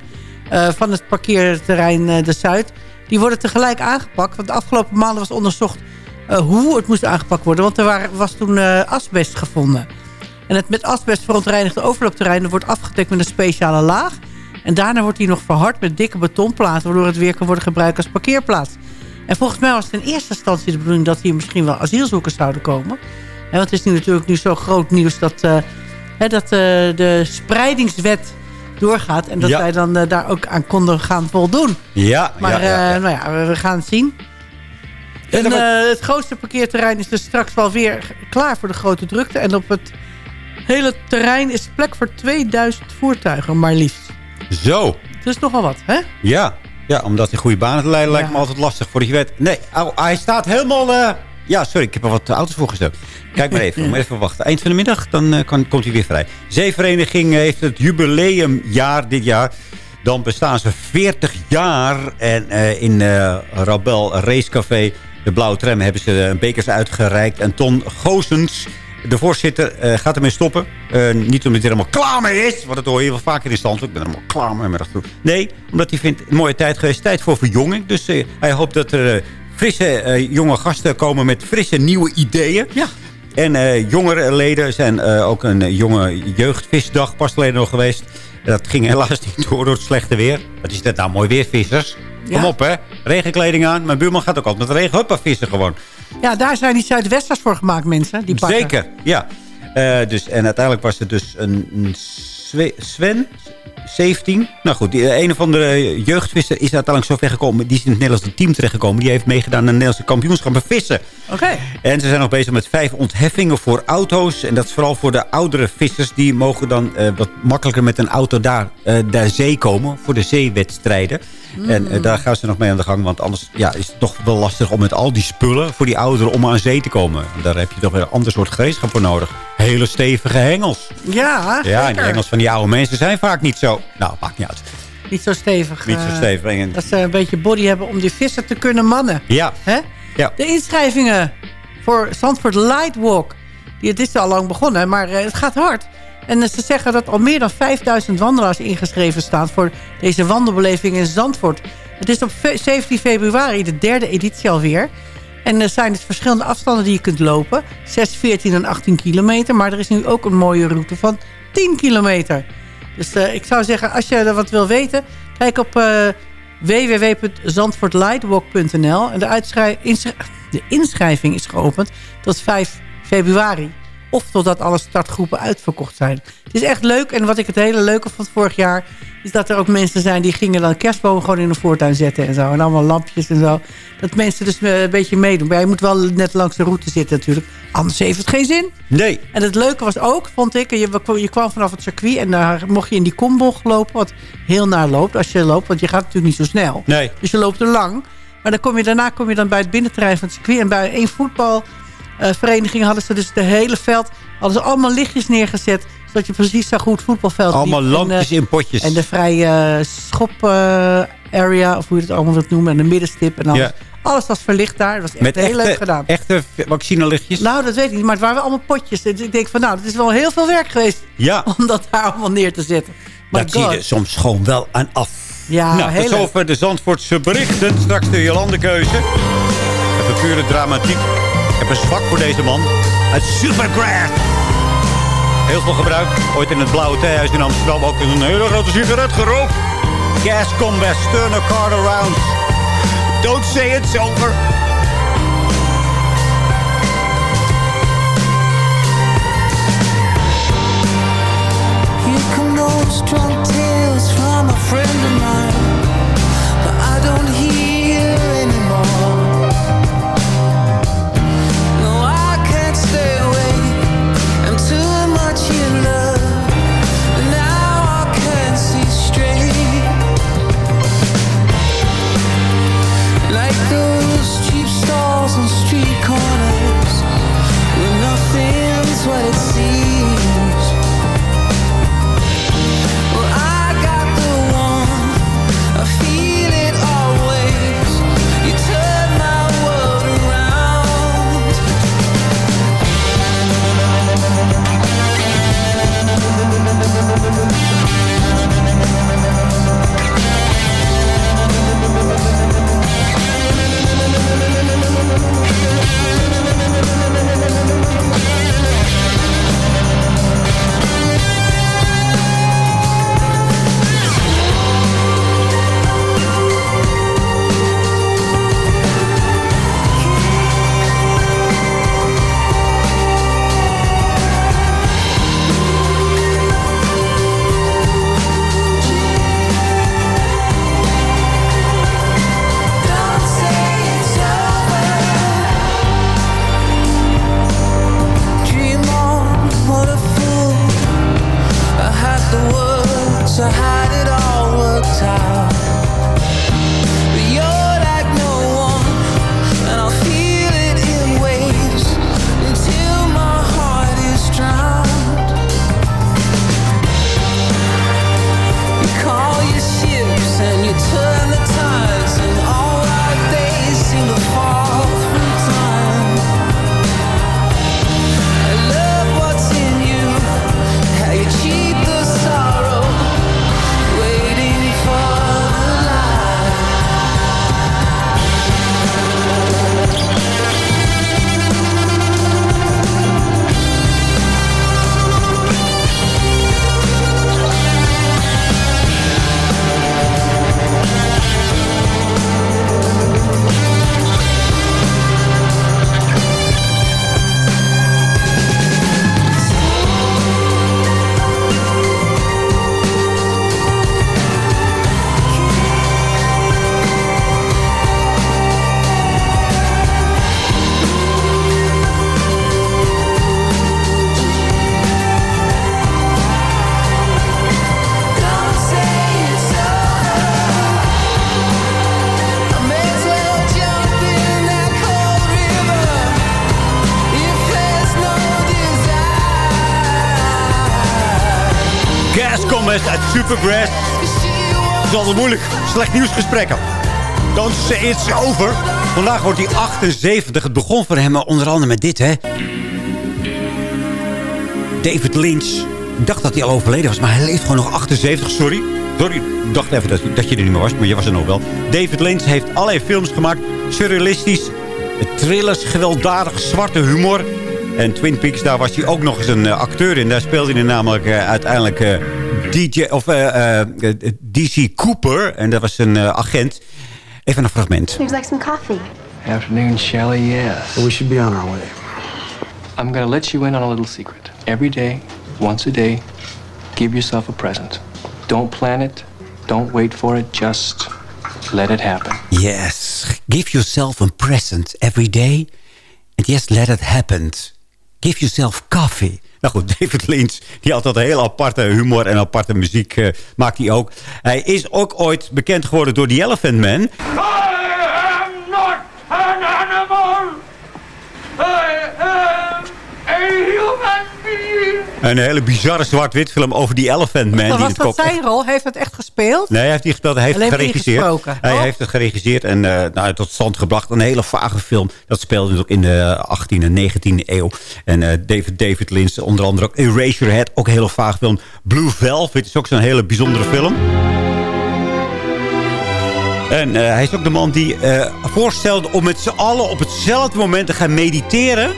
eh, van het parkeerterrein De Zuid... die worden tegelijk aangepakt. Want de afgelopen maanden was onderzocht... hoe het moest aangepakt worden. Want er waren, was toen asbest gevonden. En het met asbest verontreinigde overloopterrein... wordt afgedekt met een speciale laag. En daarna wordt die nog verhard met dikke betonplaten... waardoor het weer kan worden gebruikt als parkeerplaats. En volgens mij was het in eerste instantie de bedoeling... dat hier misschien wel asielzoekers zouden komen. En want het is nu natuurlijk nu zo groot nieuws... dat, hè, dat eh, de spreidingswet doorgaat... en dat Ja. wij dan eh, daar ook aan konden gaan voldoen. Ja, Maar ja, ja, ja. eh, nou ja, we, gaan het zien. En, het grootste parkeerterrein is dus straks wel weer klaar voor de grote drukte. En op het hele terrein is plek voor 2000 voertuigen, maar liefst. Zo. Dus nogal wat, hè? Ja. ja, omdat in goede banen te leiden lijkt me altijd lastig. Voordat je weet... Nee, hij staat helemaal... Ja, sorry, ik heb er wat auto's voor gezet. Kijk maar even, maar even wachten. Eind van de middag, dan eh, komt hij weer vrij. Zeevereniging heeft het jubileumjaar dit jaar. Dan bestaan ze 40 jaar. En eh, in eh Rabel Racecafé, de Blauwe Tram, hebben ze een bekers uitgereikt. En Ton Goosens, de voorzitter, eh, gaat ermee stoppen. Niet omdat hij helemaal klaar mee is. Want dat hoor je wel vaker in stand. Ik ben er helemaal klaar mee. Nee, omdat hij vindt een mooie tijd geweest. Tijd voor verjonging. Dus hij hoopt dat er frisse eh, jonge gasten komen met frisse nieuwe ideeën. Ja. En eh, jongere leden zijn eh, ook een jonge jeugdvisdag pas geleden nog geweest. Dat ging helaas niet door door het slechte weer. Wat is dat nou mooi weer, vissers? Kom op, hè. Regenkleding aan. Mijn buurman gaat ook altijd met regen. Huppa, vissen gewoon. Ja, daar zijn die Zuidwesters voor gemaakt, mensen. Die pakken. Zeker, ja. Dus, en uiteindelijk was het dus een, Sven, 17. Nou goed, eh, een of andere jeugdvisser is uiteindelijk zo ver gekomen. Die is in het Nederlandse team terechtgekomen. Die heeft meegedaan aan het Nederlandse kampioenschap met vissen. Oké. En ze zijn nog bezig met vijf ontheffingen voor auto's. En dat is vooral voor de oudere vissers. Die mogen dan eh, wat makkelijker met een auto daar, eh daar zee komen. Voor de zeewedstrijden. En eh, daar gaan ze nog mee aan de gang. Want anders ja, is het toch wel lastig om met al die spullen... voor die ouderen om aan zee te komen. En daar heb je toch weer een ander soort gereedschap voor nodig. Hele stevige hengels. Ja, Ja, en die zeker. hengels van die oude mensen zijn vaak niet zo... Nou, maakt niet uit. Niet zo stevig. Niet zo eh, stevig. En- Dat ze een beetje body hebben om die vissen te kunnen mannen. Ja, Hè? Ja. De inschrijvingen voor Zandvoort Lightwalk. Het is al lang begonnen, maar eh, het gaat hard. En eh, ze zeggen dat al meer dan 5000 wandelaars ingeschreven staan... voor deze wandelbeleving in Zandvoort. Het is op fe- 17 februari, de derde editie alweer. En er zijn dus verschillende afstanden die je kunt lopen. 6, 14 en 18 kilometer. Maar er is nu ook een mooie route van 10 kilometer. Dus eh, ik zou zeggen, als je er wat wil weten... kijk op eh www.zandvoortlightwalk.nl. En de inschrijving is geopend tot 5 februari. Of totdat alle startgroepen uitverkocht zijn. Het is echt leuk. En wat ik het hele leuke vond vorig jaar... is dat er ook mensen zijn die gingen dan kerstbomen gewoon in de voortuin zetten en zo. En allemaal lampjes en zo. Dat mensen dus eh, een beetje meedoen. Maar je moet wel net langs de route zitten natuurlijk. Anders heeft het geen zin. Nee. En het leuke was ook, vond ik... Je, je kwam vanaf het circuit en daar mocht je in die kombocht lopen... wat heel naar loopt als je loopt. Want je gaat natuurlijk niet zo snel. Nee. Dus je loopt er lang. Maar dan kom je, daarna kom je dan bij het binnenterrein van het circuit. En bij één voetbalvereniging hadden ze dus het hele veld... hadden ze allemaal lichtjes neergezet... zodat je precies zag hoe het voetbalveld Allemaal liep. En, lampjes eh, in potjes. En de vrije uh, schop eh, area, of hoe je het allemaal wilt noemen. En de middenstip en alles. Ja. Alles was verlicht daar. Dat was echt Met heel leuk gedaan. echte vaccinelichtjes. Nou, dat weet ik niet. Maar het waren allemaal potjes. Dus ik denk van, nou, het is wel heel veel werk geweest... Ja. om dat daar allemaal neer te zetten. My Dat zie je soms gewoon wel aan af. Ja, nou, heel de Zandvoortse berichten. Straks de Jolandekeuze. Even pure dramatiek. Heb een zwak voor deze man. Het Supergrass. Heel veel gebruikt. Ooit in het Blauwe Theehuis in Amsterdam ook een hele grote sigaret gerookt. Gas combat, turn a car around. Don't say it's over. Here come those drunk tales from a friend of mine Supergrass. Het is altijd moeilijk. Slecht nieuwsgesprekken. Say it's over. Vandaag wordt hij 78. Het begon voor hem onder andere met dit, hè. David Lynch. Ik dacht dat hij al overleden was, maar hij leeft gewoon nog 78. Sorry. Sorry, ik dacht even dat, dat je er niet meer was, maar je was er nog wel. David Lynch heeft allerlei films gemaakt. Surrealistisch, thrillers, gewelddadig, zwarte humor. En Twin Peaks, daar was hij ook nog eens een eh, acteur in. Daar speelde hij namelijk eh, uiteindelijk eh, DJ, of, eh, eh, DC Cooper. En dat was een eh, agent. Even een fragment. Seems like some coffee. Afternoon, Shelley, yes. we should be on our way. I'm gonna let you in on a little secret. Every day, once a day, give yourself a present. Don't plan it. Don't wait for it. Just let it happen. Yes. Give yourself a present every day. And yes, let it happen. Give yourself coffee. Nou goed, David Lynch, die had een heel aparte humor en aparte muziek eh, maakt hij ook. Hij is ook ooit bekend geworden door The Elephant Man. An animal! I am a human being! Een hele bizarre zwart-wit film over die Elephant Man. Die was het dat zijn rol? Heeft het echt gespeeld? Nee, hij heeft die gespeeld. Hij heeft het maar geregisseerd. Hij heeft het geregisseerd en eh, nou, tot stand gebracht. Een hele vage film. Dat speelde natuurlijk in de 18e en 19e eeuw. En eh, David, David Lynch, onder andere ook Eraserhead. Ook een hele vage film. Blue Velvet is ook zo'n hele bijzondere film. En eh, hij is ook de man die voorstelde om met z'n allen op hetzelfde moment te gaan mediteren.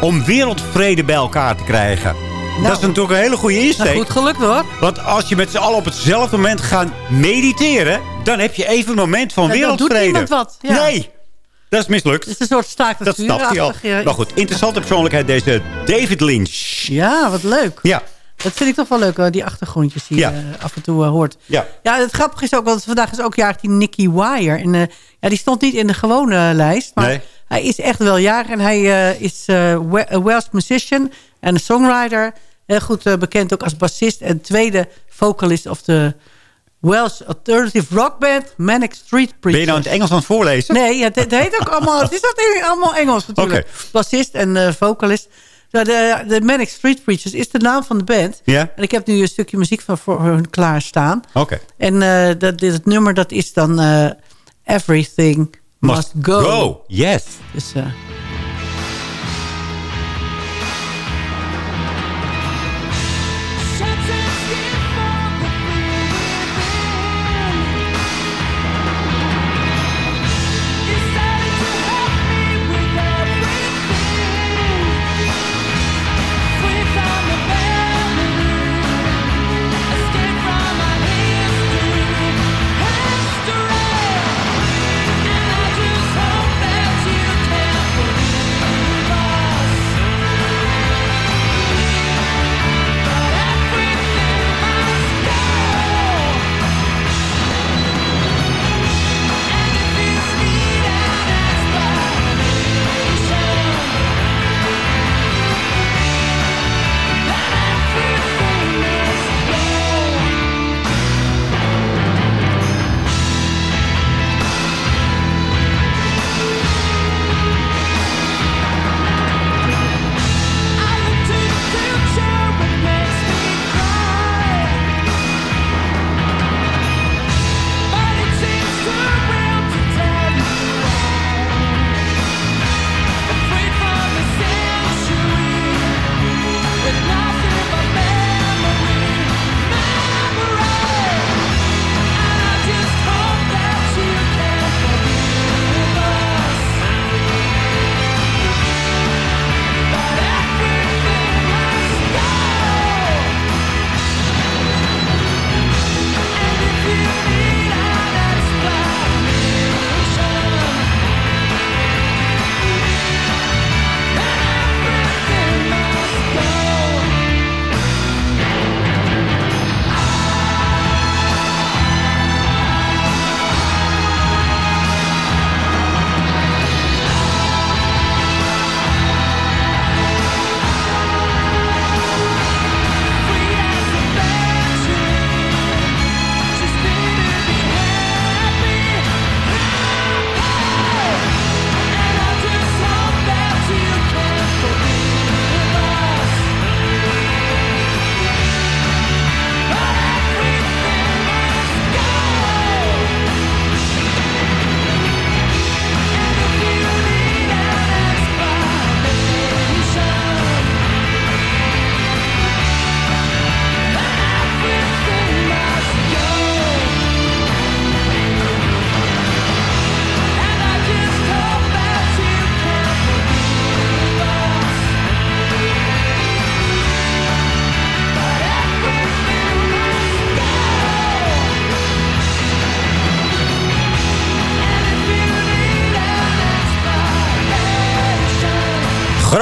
Om wereldvrede bij elkaar te krijgen. Dat is natuurlijk een hele goede insteek. Nou, goed gelukt hoor. Want als je met z'n allen op hetzelfde moment gaat mediteren... dan heb je even een moment van Ja, dan wereldvrede. doet niemand wat, ja. Nee, dat is mislukt. Het is een soort staakt Dat snapt hij al. ja. Maar goed, interessante persoonlijkheid deze David Lynch. Ja, wat leuk. Ja. Dat vind ik toch wel leuk, die achtergrondjes die je Ja. eh, af en toe eh, hoort. Ja. Ja, het grappige is ook, want vandaag is ook jarig die Nicky Wire. En eh, ja, die stond niet in de gewone lijst, maar Nee. hij is echt wel jarig. En hij is een Welsh musician en een songwriter. Heel goed eh, bekend ook als bassist en tweede vocalist of de Welsh alternative rock band Manic Street Preachers. Ben je nou in het Engels aan het voorlezen? Nee, het, het heet ook allemaal, het is dat allemaal Engels natuurlijk. Oké. Bassist en eh, vocalist. Nou, de, de Manic Street Preachers is de naam van de band. Ja? En ik heb nu een stukje muziek van voor hun klaarstaan. Oké. En eh, dat, dit, het nummer dat is dan eh, Everything Must, Go. Yes. Dus,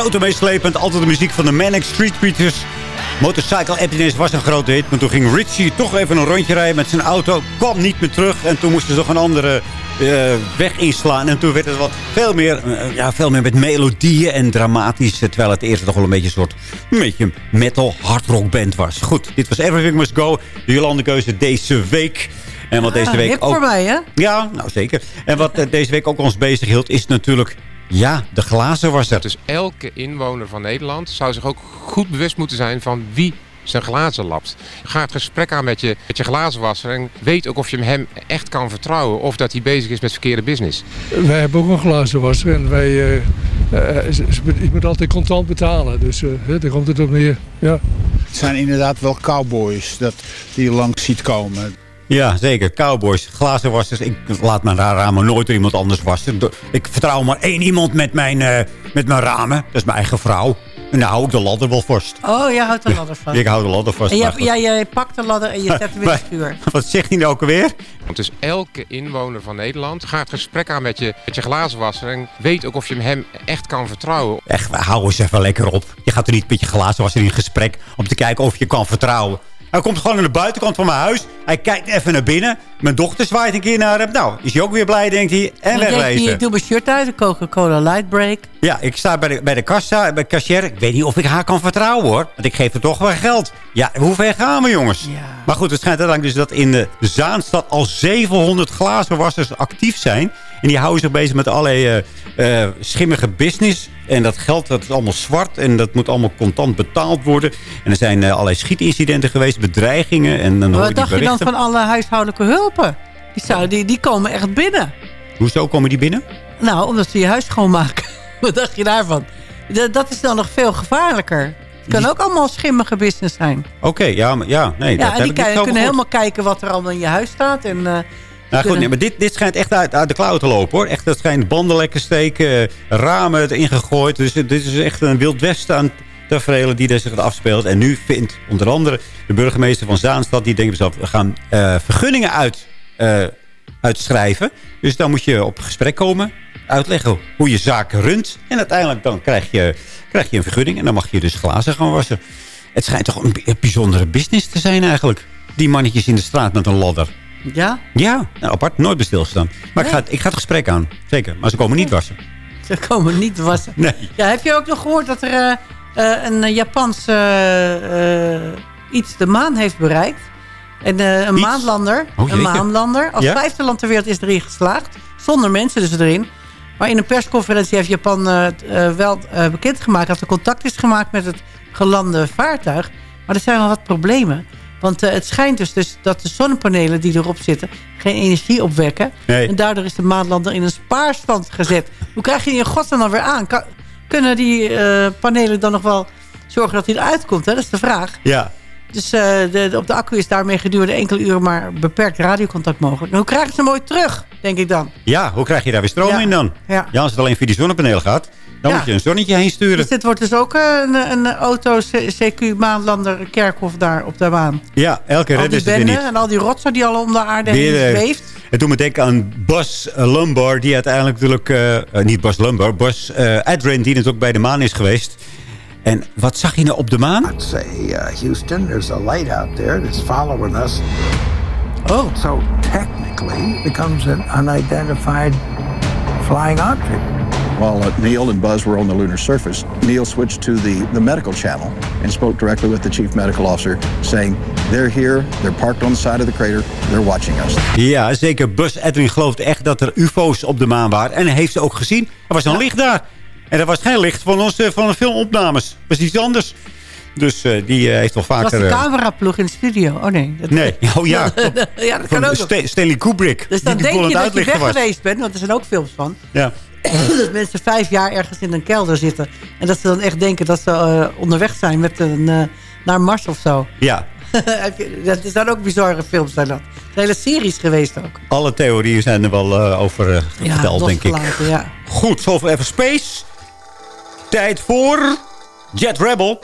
grote meeslepend. Altijd de muziek van de Manic Street Preachers. Motorcycle Happiness was een grote hit. Maar toen ging Richie toch even een rondje rijden met zijn auto. Kwam niet meer terug. En toen moesten ze nog een andere eh, weg inslaan. En toen werd het wat veel meer, eh, ja, veel meer met melodieën en dramatisch. Terwijl het eerst toch wel een beetje een soort een beetje metal hardrock band was. Goed, dit was Everything Must Go. De Jolande keuze deze week. En wat deze Ah, week ook... voor mij, hè? Ja, nou zeker. En wat eh, deze week ook ons bezig hield is natuurlijk... Ja, de glazenwasser. Dus elke inwoner van Nederland zou zich ook goed bewust moeten zijn van wie zijn glazen lapt. Ga het gesprek aan met je, met je glazenwasser en weet ook of je hem echt kan vertrouwen of dat hij bezig is met verkeerde business. Wij hebben ook een glazenwasser en wij, eh, eh, ik moet altijd contant betalen. Dus eh, hè, daar komt het op neer. Ja. Het zijn inderdaad wel cowboys dat, die je langs ziet komen. Ja, zeker. Cowboys, glazenwassers. Ik laat mijn ramen nooit door iemand anders wassen. Ik vertrouw maar één iemand met mijn, eh, met mijn ramen. Dat is mijn eigen vrouw. En daar hou ik de ladder wel vast. Oh, jij houdt de ladder vast. Ik hou de ladder vast. En jij, jij, jij pakt de ladder en je zet hem in de Maar- schuur. Wat zegt hij nou ook alweer? Want dus elke inwoner van Nederland ga het gesprek aan met je, met je glazenwasser en weet ook of je hem echt kan vertrouwen. Echt, hou eens even lekker op. Je gaat er niet met je glazenwasser in gesprek om te kijken of je kan vertrouwen. Hij komt gewoon aan de buitenkant van mijn huis. Hij kijkt even naar binnen. Mijn dochter zwaait een keer naar hem. Nou, is hij ook weer blij, denkt hij. En wegwezen. ik doe mijn shirt uit, de Coca-Cola Light Break. Ja, ik sta bij de, bij de kassa, bij de cashier. Ik weet niet of ik haar kan vertrouwen, hoor. Want ik geef er toch wel geld. Ja, hoe ver gaan we, jongens? Maar goed, het schijnt uiteindelijk dus dat in de Zaanstad al 700 glazenwassers actief zijn. En die houden zich bezig met allerlei eh, eh, schimmige business. En dat geld dat is allemaal zwart. En dat moet allemaal contant betaald worden. En er zijn eh, allerlei schietincidenten geweest, bedreigingen. En dan hoor Wat dacht je dan berichten. van alle huishoudelijke hulpen? Die, zou, die, die komen echt binnen. Hoezo komen die binnen? Nou, omdat ze je huis schoonmaken. Wat dacht je daarvan? Dat, dat is dan nog veel gevaarlijker. Het kan ook allemaal schimmige business zijn. Oké, ja, maar, ja, nee, dat en heb die ik niet kunnen gehoord. helemaal kijken wat er allemaal in je huis staat. En, Nou goed, nee, maar dit, dit schijnt echt uit, uit de klauw te lopen hoor. Echt, dat schijnt banden lekker steken, eh, ramen erin gegooid. Dus eh, dit is echt een wild westen aan tafereelen die er zich afspeelt. En nu vindt onder andere de burgemeester van Zaanstad... die denkt zelf, we gaan eh, vergunningen uit, uitschrijven. Dus dan moet je op gesprek komen, uitleggen hoe je zaak runt. En uiteindelijk dan krijg je, krijg je een vergunning. En dan mag je dus glazen gaan wassen. Het schijnt toch een, bi- bijzondere business te zijn eigenlijk. Die mannetjes in de straat met een ladder. Ja? Ja, nou, apart. Nooit bij stilstaan. Maar ik, ga, het- ik ga het gesprek aan. Zeker. Maar ze komen niet wassen. Ze komen niet wassen. Nee. Ja, heb je ook nog gehoord dat er eh, eh, een eh, Japans iets de maan heeft bereikt? En, een Iets? maanlander. Oh, een maanlander. Als Ja? vijfde land ter wereld is erin geslaagd. Zonder mensen dus erin. Maar in een persconferentie heeft Japan wel bekendgemaakt... dat er contact is gemaakt met het gelande vaartuig. Maar er zijn wel wat problemen. Want eh, het schijnt dus, dus dat de zonnepanelen die erop zitten... geen energie opwekken. Nee. En daardoor is de maanlander in een spaarstand gezet. Hoe krijg je die in godsnaam dan weer aan? Kan- kunnen die eh, panelen dan nog wel zorgen dat hij eruit komt? Hè? Dat is de vraag. Ja. Dus eh, de, de- op de accu is daarmee gedurende enkele uren maar beperkt radiocontact mogelijk. En hoe krijgen ze hem ooit terug, denk ik dan? Ja, hoe krijg je daar weer stroom Ja. in dan? Ja. als het alleen via die zonnepanelen gaat, dan Ja. moet je een zonnetje heen sturen. Dus dit wordt dus ook eh, een, een auto CQ Maanlander Kerkhof daar op de baan. Ja, elke die is het er niet. en al die rotsen die al om de aarde Weer, heen eh, zweeft. Het doet me denken aan Bas Lumbar, die uiteindelijk natuurlijk... eh, eh, niet Bas Lumbar, Bas eh Adrian, die natuurlijk bij de maan is geweest. En wat zag je nou op de maan? I'd say, uh, Houston, there's a light out there that's following us. Oh. So technically, it becomes an unidentified flying object. While uh, Neil and Buzz were on the lunar surface, Neil switched to the, the medical channel and spoke directly with the chief medical officer, saying, They're here, they're parked on the side of the crater, they're watching us. Ja, zeker. Buzz Edwin geloofde echt dat er ufo's op de maan waren. En hij heeft ze ook gezien. Er was een licht daar. En dat was geen licht van, onze, van de filmopnames. Dat was iets anders. Dus eh, die eh, heeft wel Dat was vaker... de cameraploeg in de studio. Oh nee. Dat, nee, oh ja. ja, dat Van kan ook Stanley Kubrick. Dus dan die die denk je het dat je weg was. geweest bent, want er zijn ook films van. Ja. dat mensen vijf jaar ergens in een kelder zitten. En dat ze dan echt denken dat ze eh, onderweg zijn met een, eh, naar Mars of zo. ja, dat zijn ook bizarre films. Zijn dat. Hele series geweest ook. alle theorieën zijn er wel eh, over Ja, verteld, denk ik. Ja. Goed, zoveel even space. Tijd voor Jet Rebel.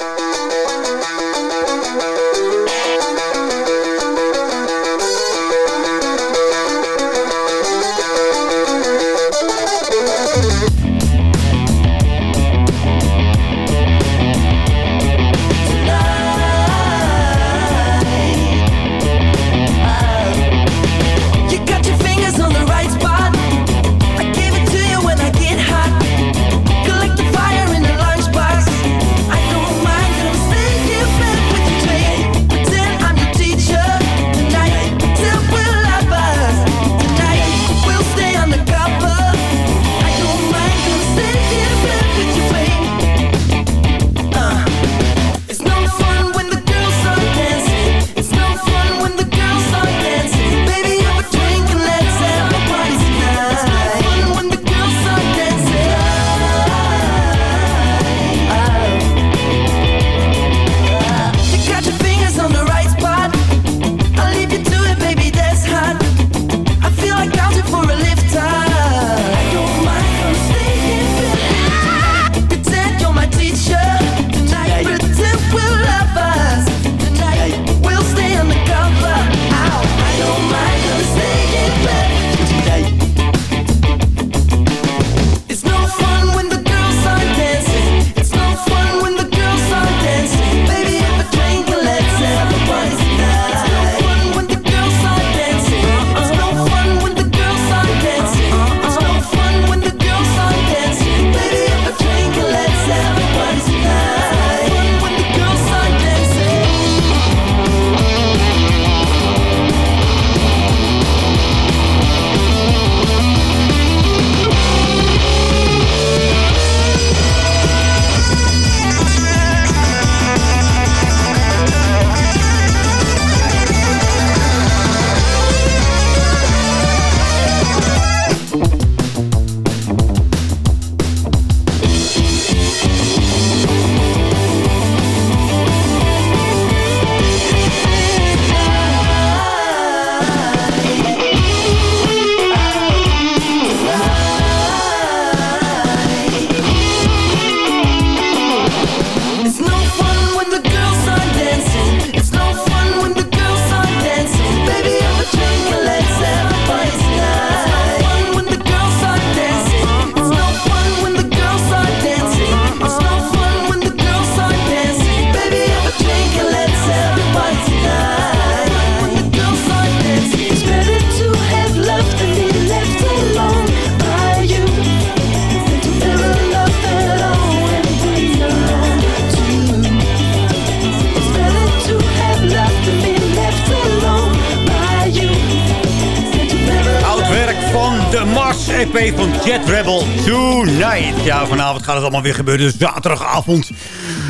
Van Jet Rebel Tonight. Ja, vanavond gaat het allemaal weer gebeuren. Dus zaterdagavond.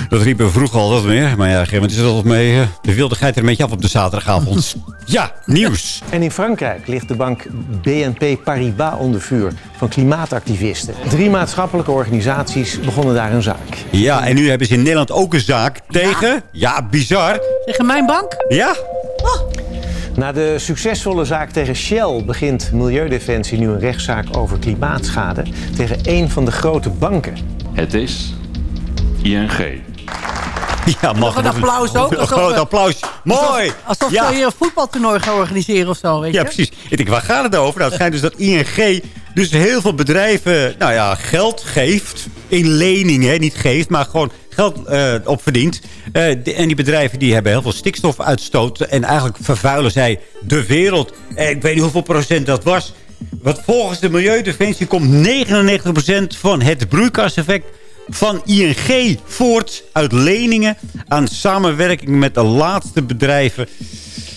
Dat riepen we vroeger al wat meer. Maar ja, op een gegeven moment is het altijd mee. de wildigheid er een beetje af op de zaterdagavond. ja, nieuws. En in Frankrijk ligt de bank BNP Paribas onder vuur van klimaatactivisten. Drie maatschappelijke organisaties begonnen daar een zaak. Ja, en nu hebben ze in Nederland ook een zaak tegen... Ja, bizar. Tegen mijn bank? Ja. Na de succesvolle zaak tegen Shell begint Milieudefensie nu een rechtszaak over klimaatschade tegen een van de grote banken. Het is ING. Ja, mag Nog een applaus ook. Een groot applaus. Mooi. Alsof, alsof Ja. ze hier een voetbaltoernooi gaan organiseren of zo, weet je? Ja, precies. Ik denk, waar gaat het over? Nou, het schijnt dus dat ING dus heel veel bedrijven nou ja, geld geeft. In leningen, hè. niet geeft, maar gewoon geld eh op verdient. Eh, en die bedrijven die hebben heel veel stikstofuitstoot. En eigenlijk vervuilen zij de wereld. En ik weet niet hoeveel procent dat was. Want volgens de Milieudefensie komt 99% van het broeikaseffect van ING voort uit leningen aan samenwerking met de laatste bedrijven.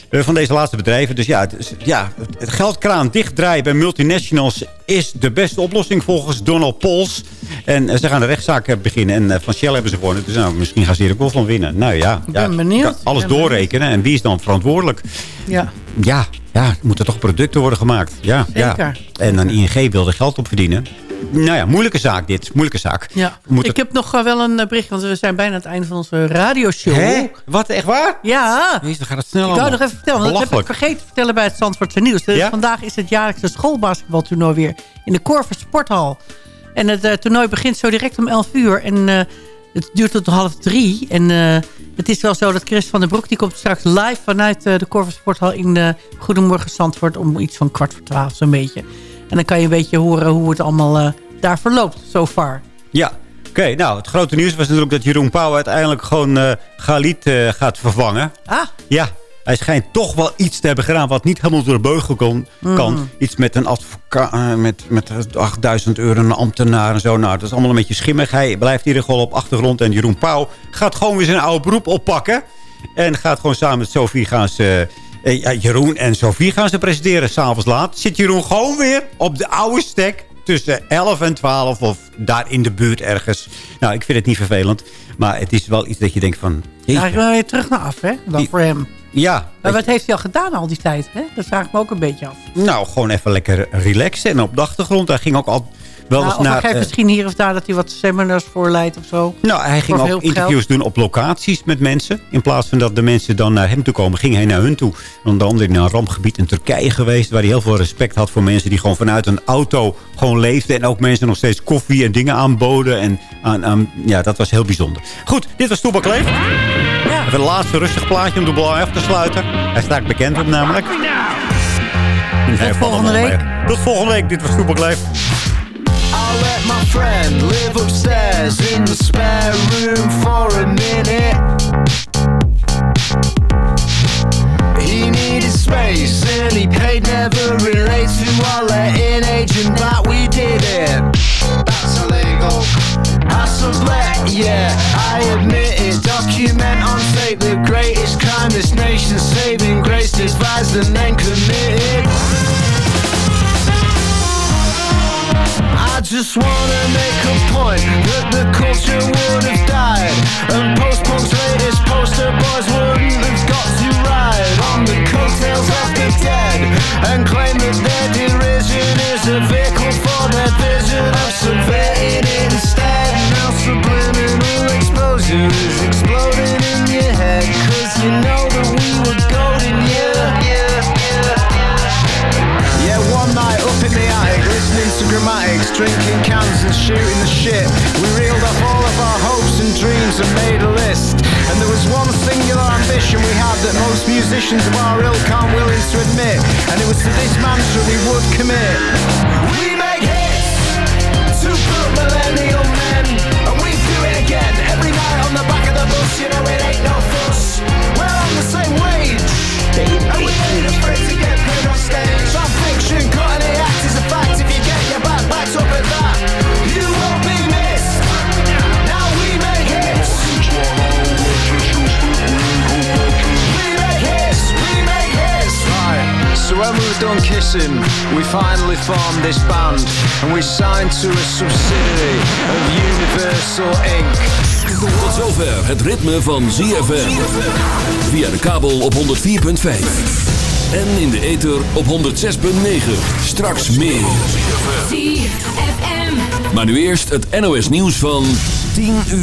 Eh, van deze laatste bedrijven. Dus ja, het, ja, het geldkraan dichtdraaien bij multinationals is de beste oplossing volgens Donald Pols. En eh, ze gaan de rechtszaak eh, beginnen. En van Shell hebben ze gewonnen. Dus nou, misschien gaan ze hier ook wel van winnen. Nou ja, Ik ja ben benieuwd. kan alles doorrekenen. En wie is dan verantwoordelijk? Ja. Ja, ja, er moeten toch producten worden gemaakt. Ja, ja. Zeker. En dan ING wilde geld op verdienen. Nou ja, moeilijke zaak dit. Moeilijke zaak. Ja. We Ik heb nog eh, wel een eh, bericht, want we zijn bijna aan het einde van onze radioshow. Hè? Wat, echt waar? Ja. Jezus, dan gaat het snel Ik wou nog even vertellen, want dat heb ik vergeten te vertellen bij het Zandvoortse Nieuws. Dus Ja? Vandaag is het jaarlijkse schoolbasketbaltoernooi weer in de Korver Sporthal. En het eh, toernooi begint zo direct om 11 uur. En het duurt tot half drie. En eh, het is wel zo dat Chris van den Broek... die komt straks live vanuit eh, de Korver Sporthal... in eh, Goedemorgen Zandvoort om iets van kwart voor twaalf zo'n beetje. En dan kan je een beetje horen hoe het allemaal daar verloopt, so far. Ja, oké. nou, het grote nieuws was natuurlijk dat Jeroen Pauw uiteindelijk gewoon Galit gaat vervangen. Ah. Ja, hij schijnt toch wel iets te hebben gedaan wat niet helemaal door de beugel kon. kan. Mhm. Iets met een advocaat, eh, met, met 8000 euro een ambtenaar en zo. Nou, dat is allemaal een beetje schimmig. Hij blijft hier gewoon op achtergrond. En Jeroen Pauw gaat gewoon weer zijn oude beroep oppakken. En gaat gewoon samen met Sophie gaan ze... eh, ja, Jeroen en Sophie gaan ze presenteren s'avonds laat. Zit Jeroen gewoon weer op de oude stek tussen 11 en 12 of daar in de buurt ergens. Nou, ik vind het niet vervelend. Maar het is wel iets dat je denkt van... jeetje. Eigenlijk wel weer terug naar af, hè? Dan Die- voor hem. Ja, Maar wat heeft hij al gedaan al die tijd? Hè? Dat vraag ik me ook een beetje af. Nou, gewoon even lekker relaxen. En op de achtergrond, hij ging ook al wel Nou, eens hij naar... geeft eh, misschien hier of daar dat hij wat seminars voorleidt of zo. nou, hij ging ook interviews geld. doen op locaties met mensen. In plaats van dat de mensen dan naar hem toe komen, ging hij naar hun toe. Onder andere naar een rampgebied in Turkije geweest... waar hij heel veel respect had voor mensen die gewoon vanuit een auto gewoon leefden. En ook mensen nog steeds koffie en dingen aanboden. En aan, aan, ja, dat was heel bijzonder. Goed, dit was Toebak Leef. Even een laatste rustig plaatje om de boel af te sluiten. Hij staat bekend op namelijk. Tot volgende week. Tot volgende week. Dit was Toebak Leef. Friend live upstairs in the spare room for a minute. He needed space and he paid never relates to our letting agent that we did it. That's illegal. Hasselblatt, yeah, I admit it. Document on tape the greatest crime this nation's saving grace devised and then committed. Just wanna make a point that the culture would have died And post-punk's latest poster boys wouldn't have got to ride On the coattails of the dead And claim that their derision is a vehicle for their vision of subverting instead. Now subliminal explosion is exploding in your head Cause you know to grammatics, drinking cans and shooting the shit. We reeled off all of our hopes and dreams and made a list. And there was one singular ambition we had that most musicians of our ilk aren't willing to admit. And it was to this mantra we would commit. We make hits to put millennial men, and we do it again every night on the back of the bus. You know it ain't no fuss. We're on the same wage, and we ain't afraid to get paid on stage. Our fiction, done kissing. listen, we finally formed this band and we signed to a subsidiary of Universal Inc. Tot zover het ritme van ZFM. Via de kabel op 104.5. En in de ether op 106.9. Straks meer. ZFM. Maar nu eerst het NOS nieuws van 10 uur.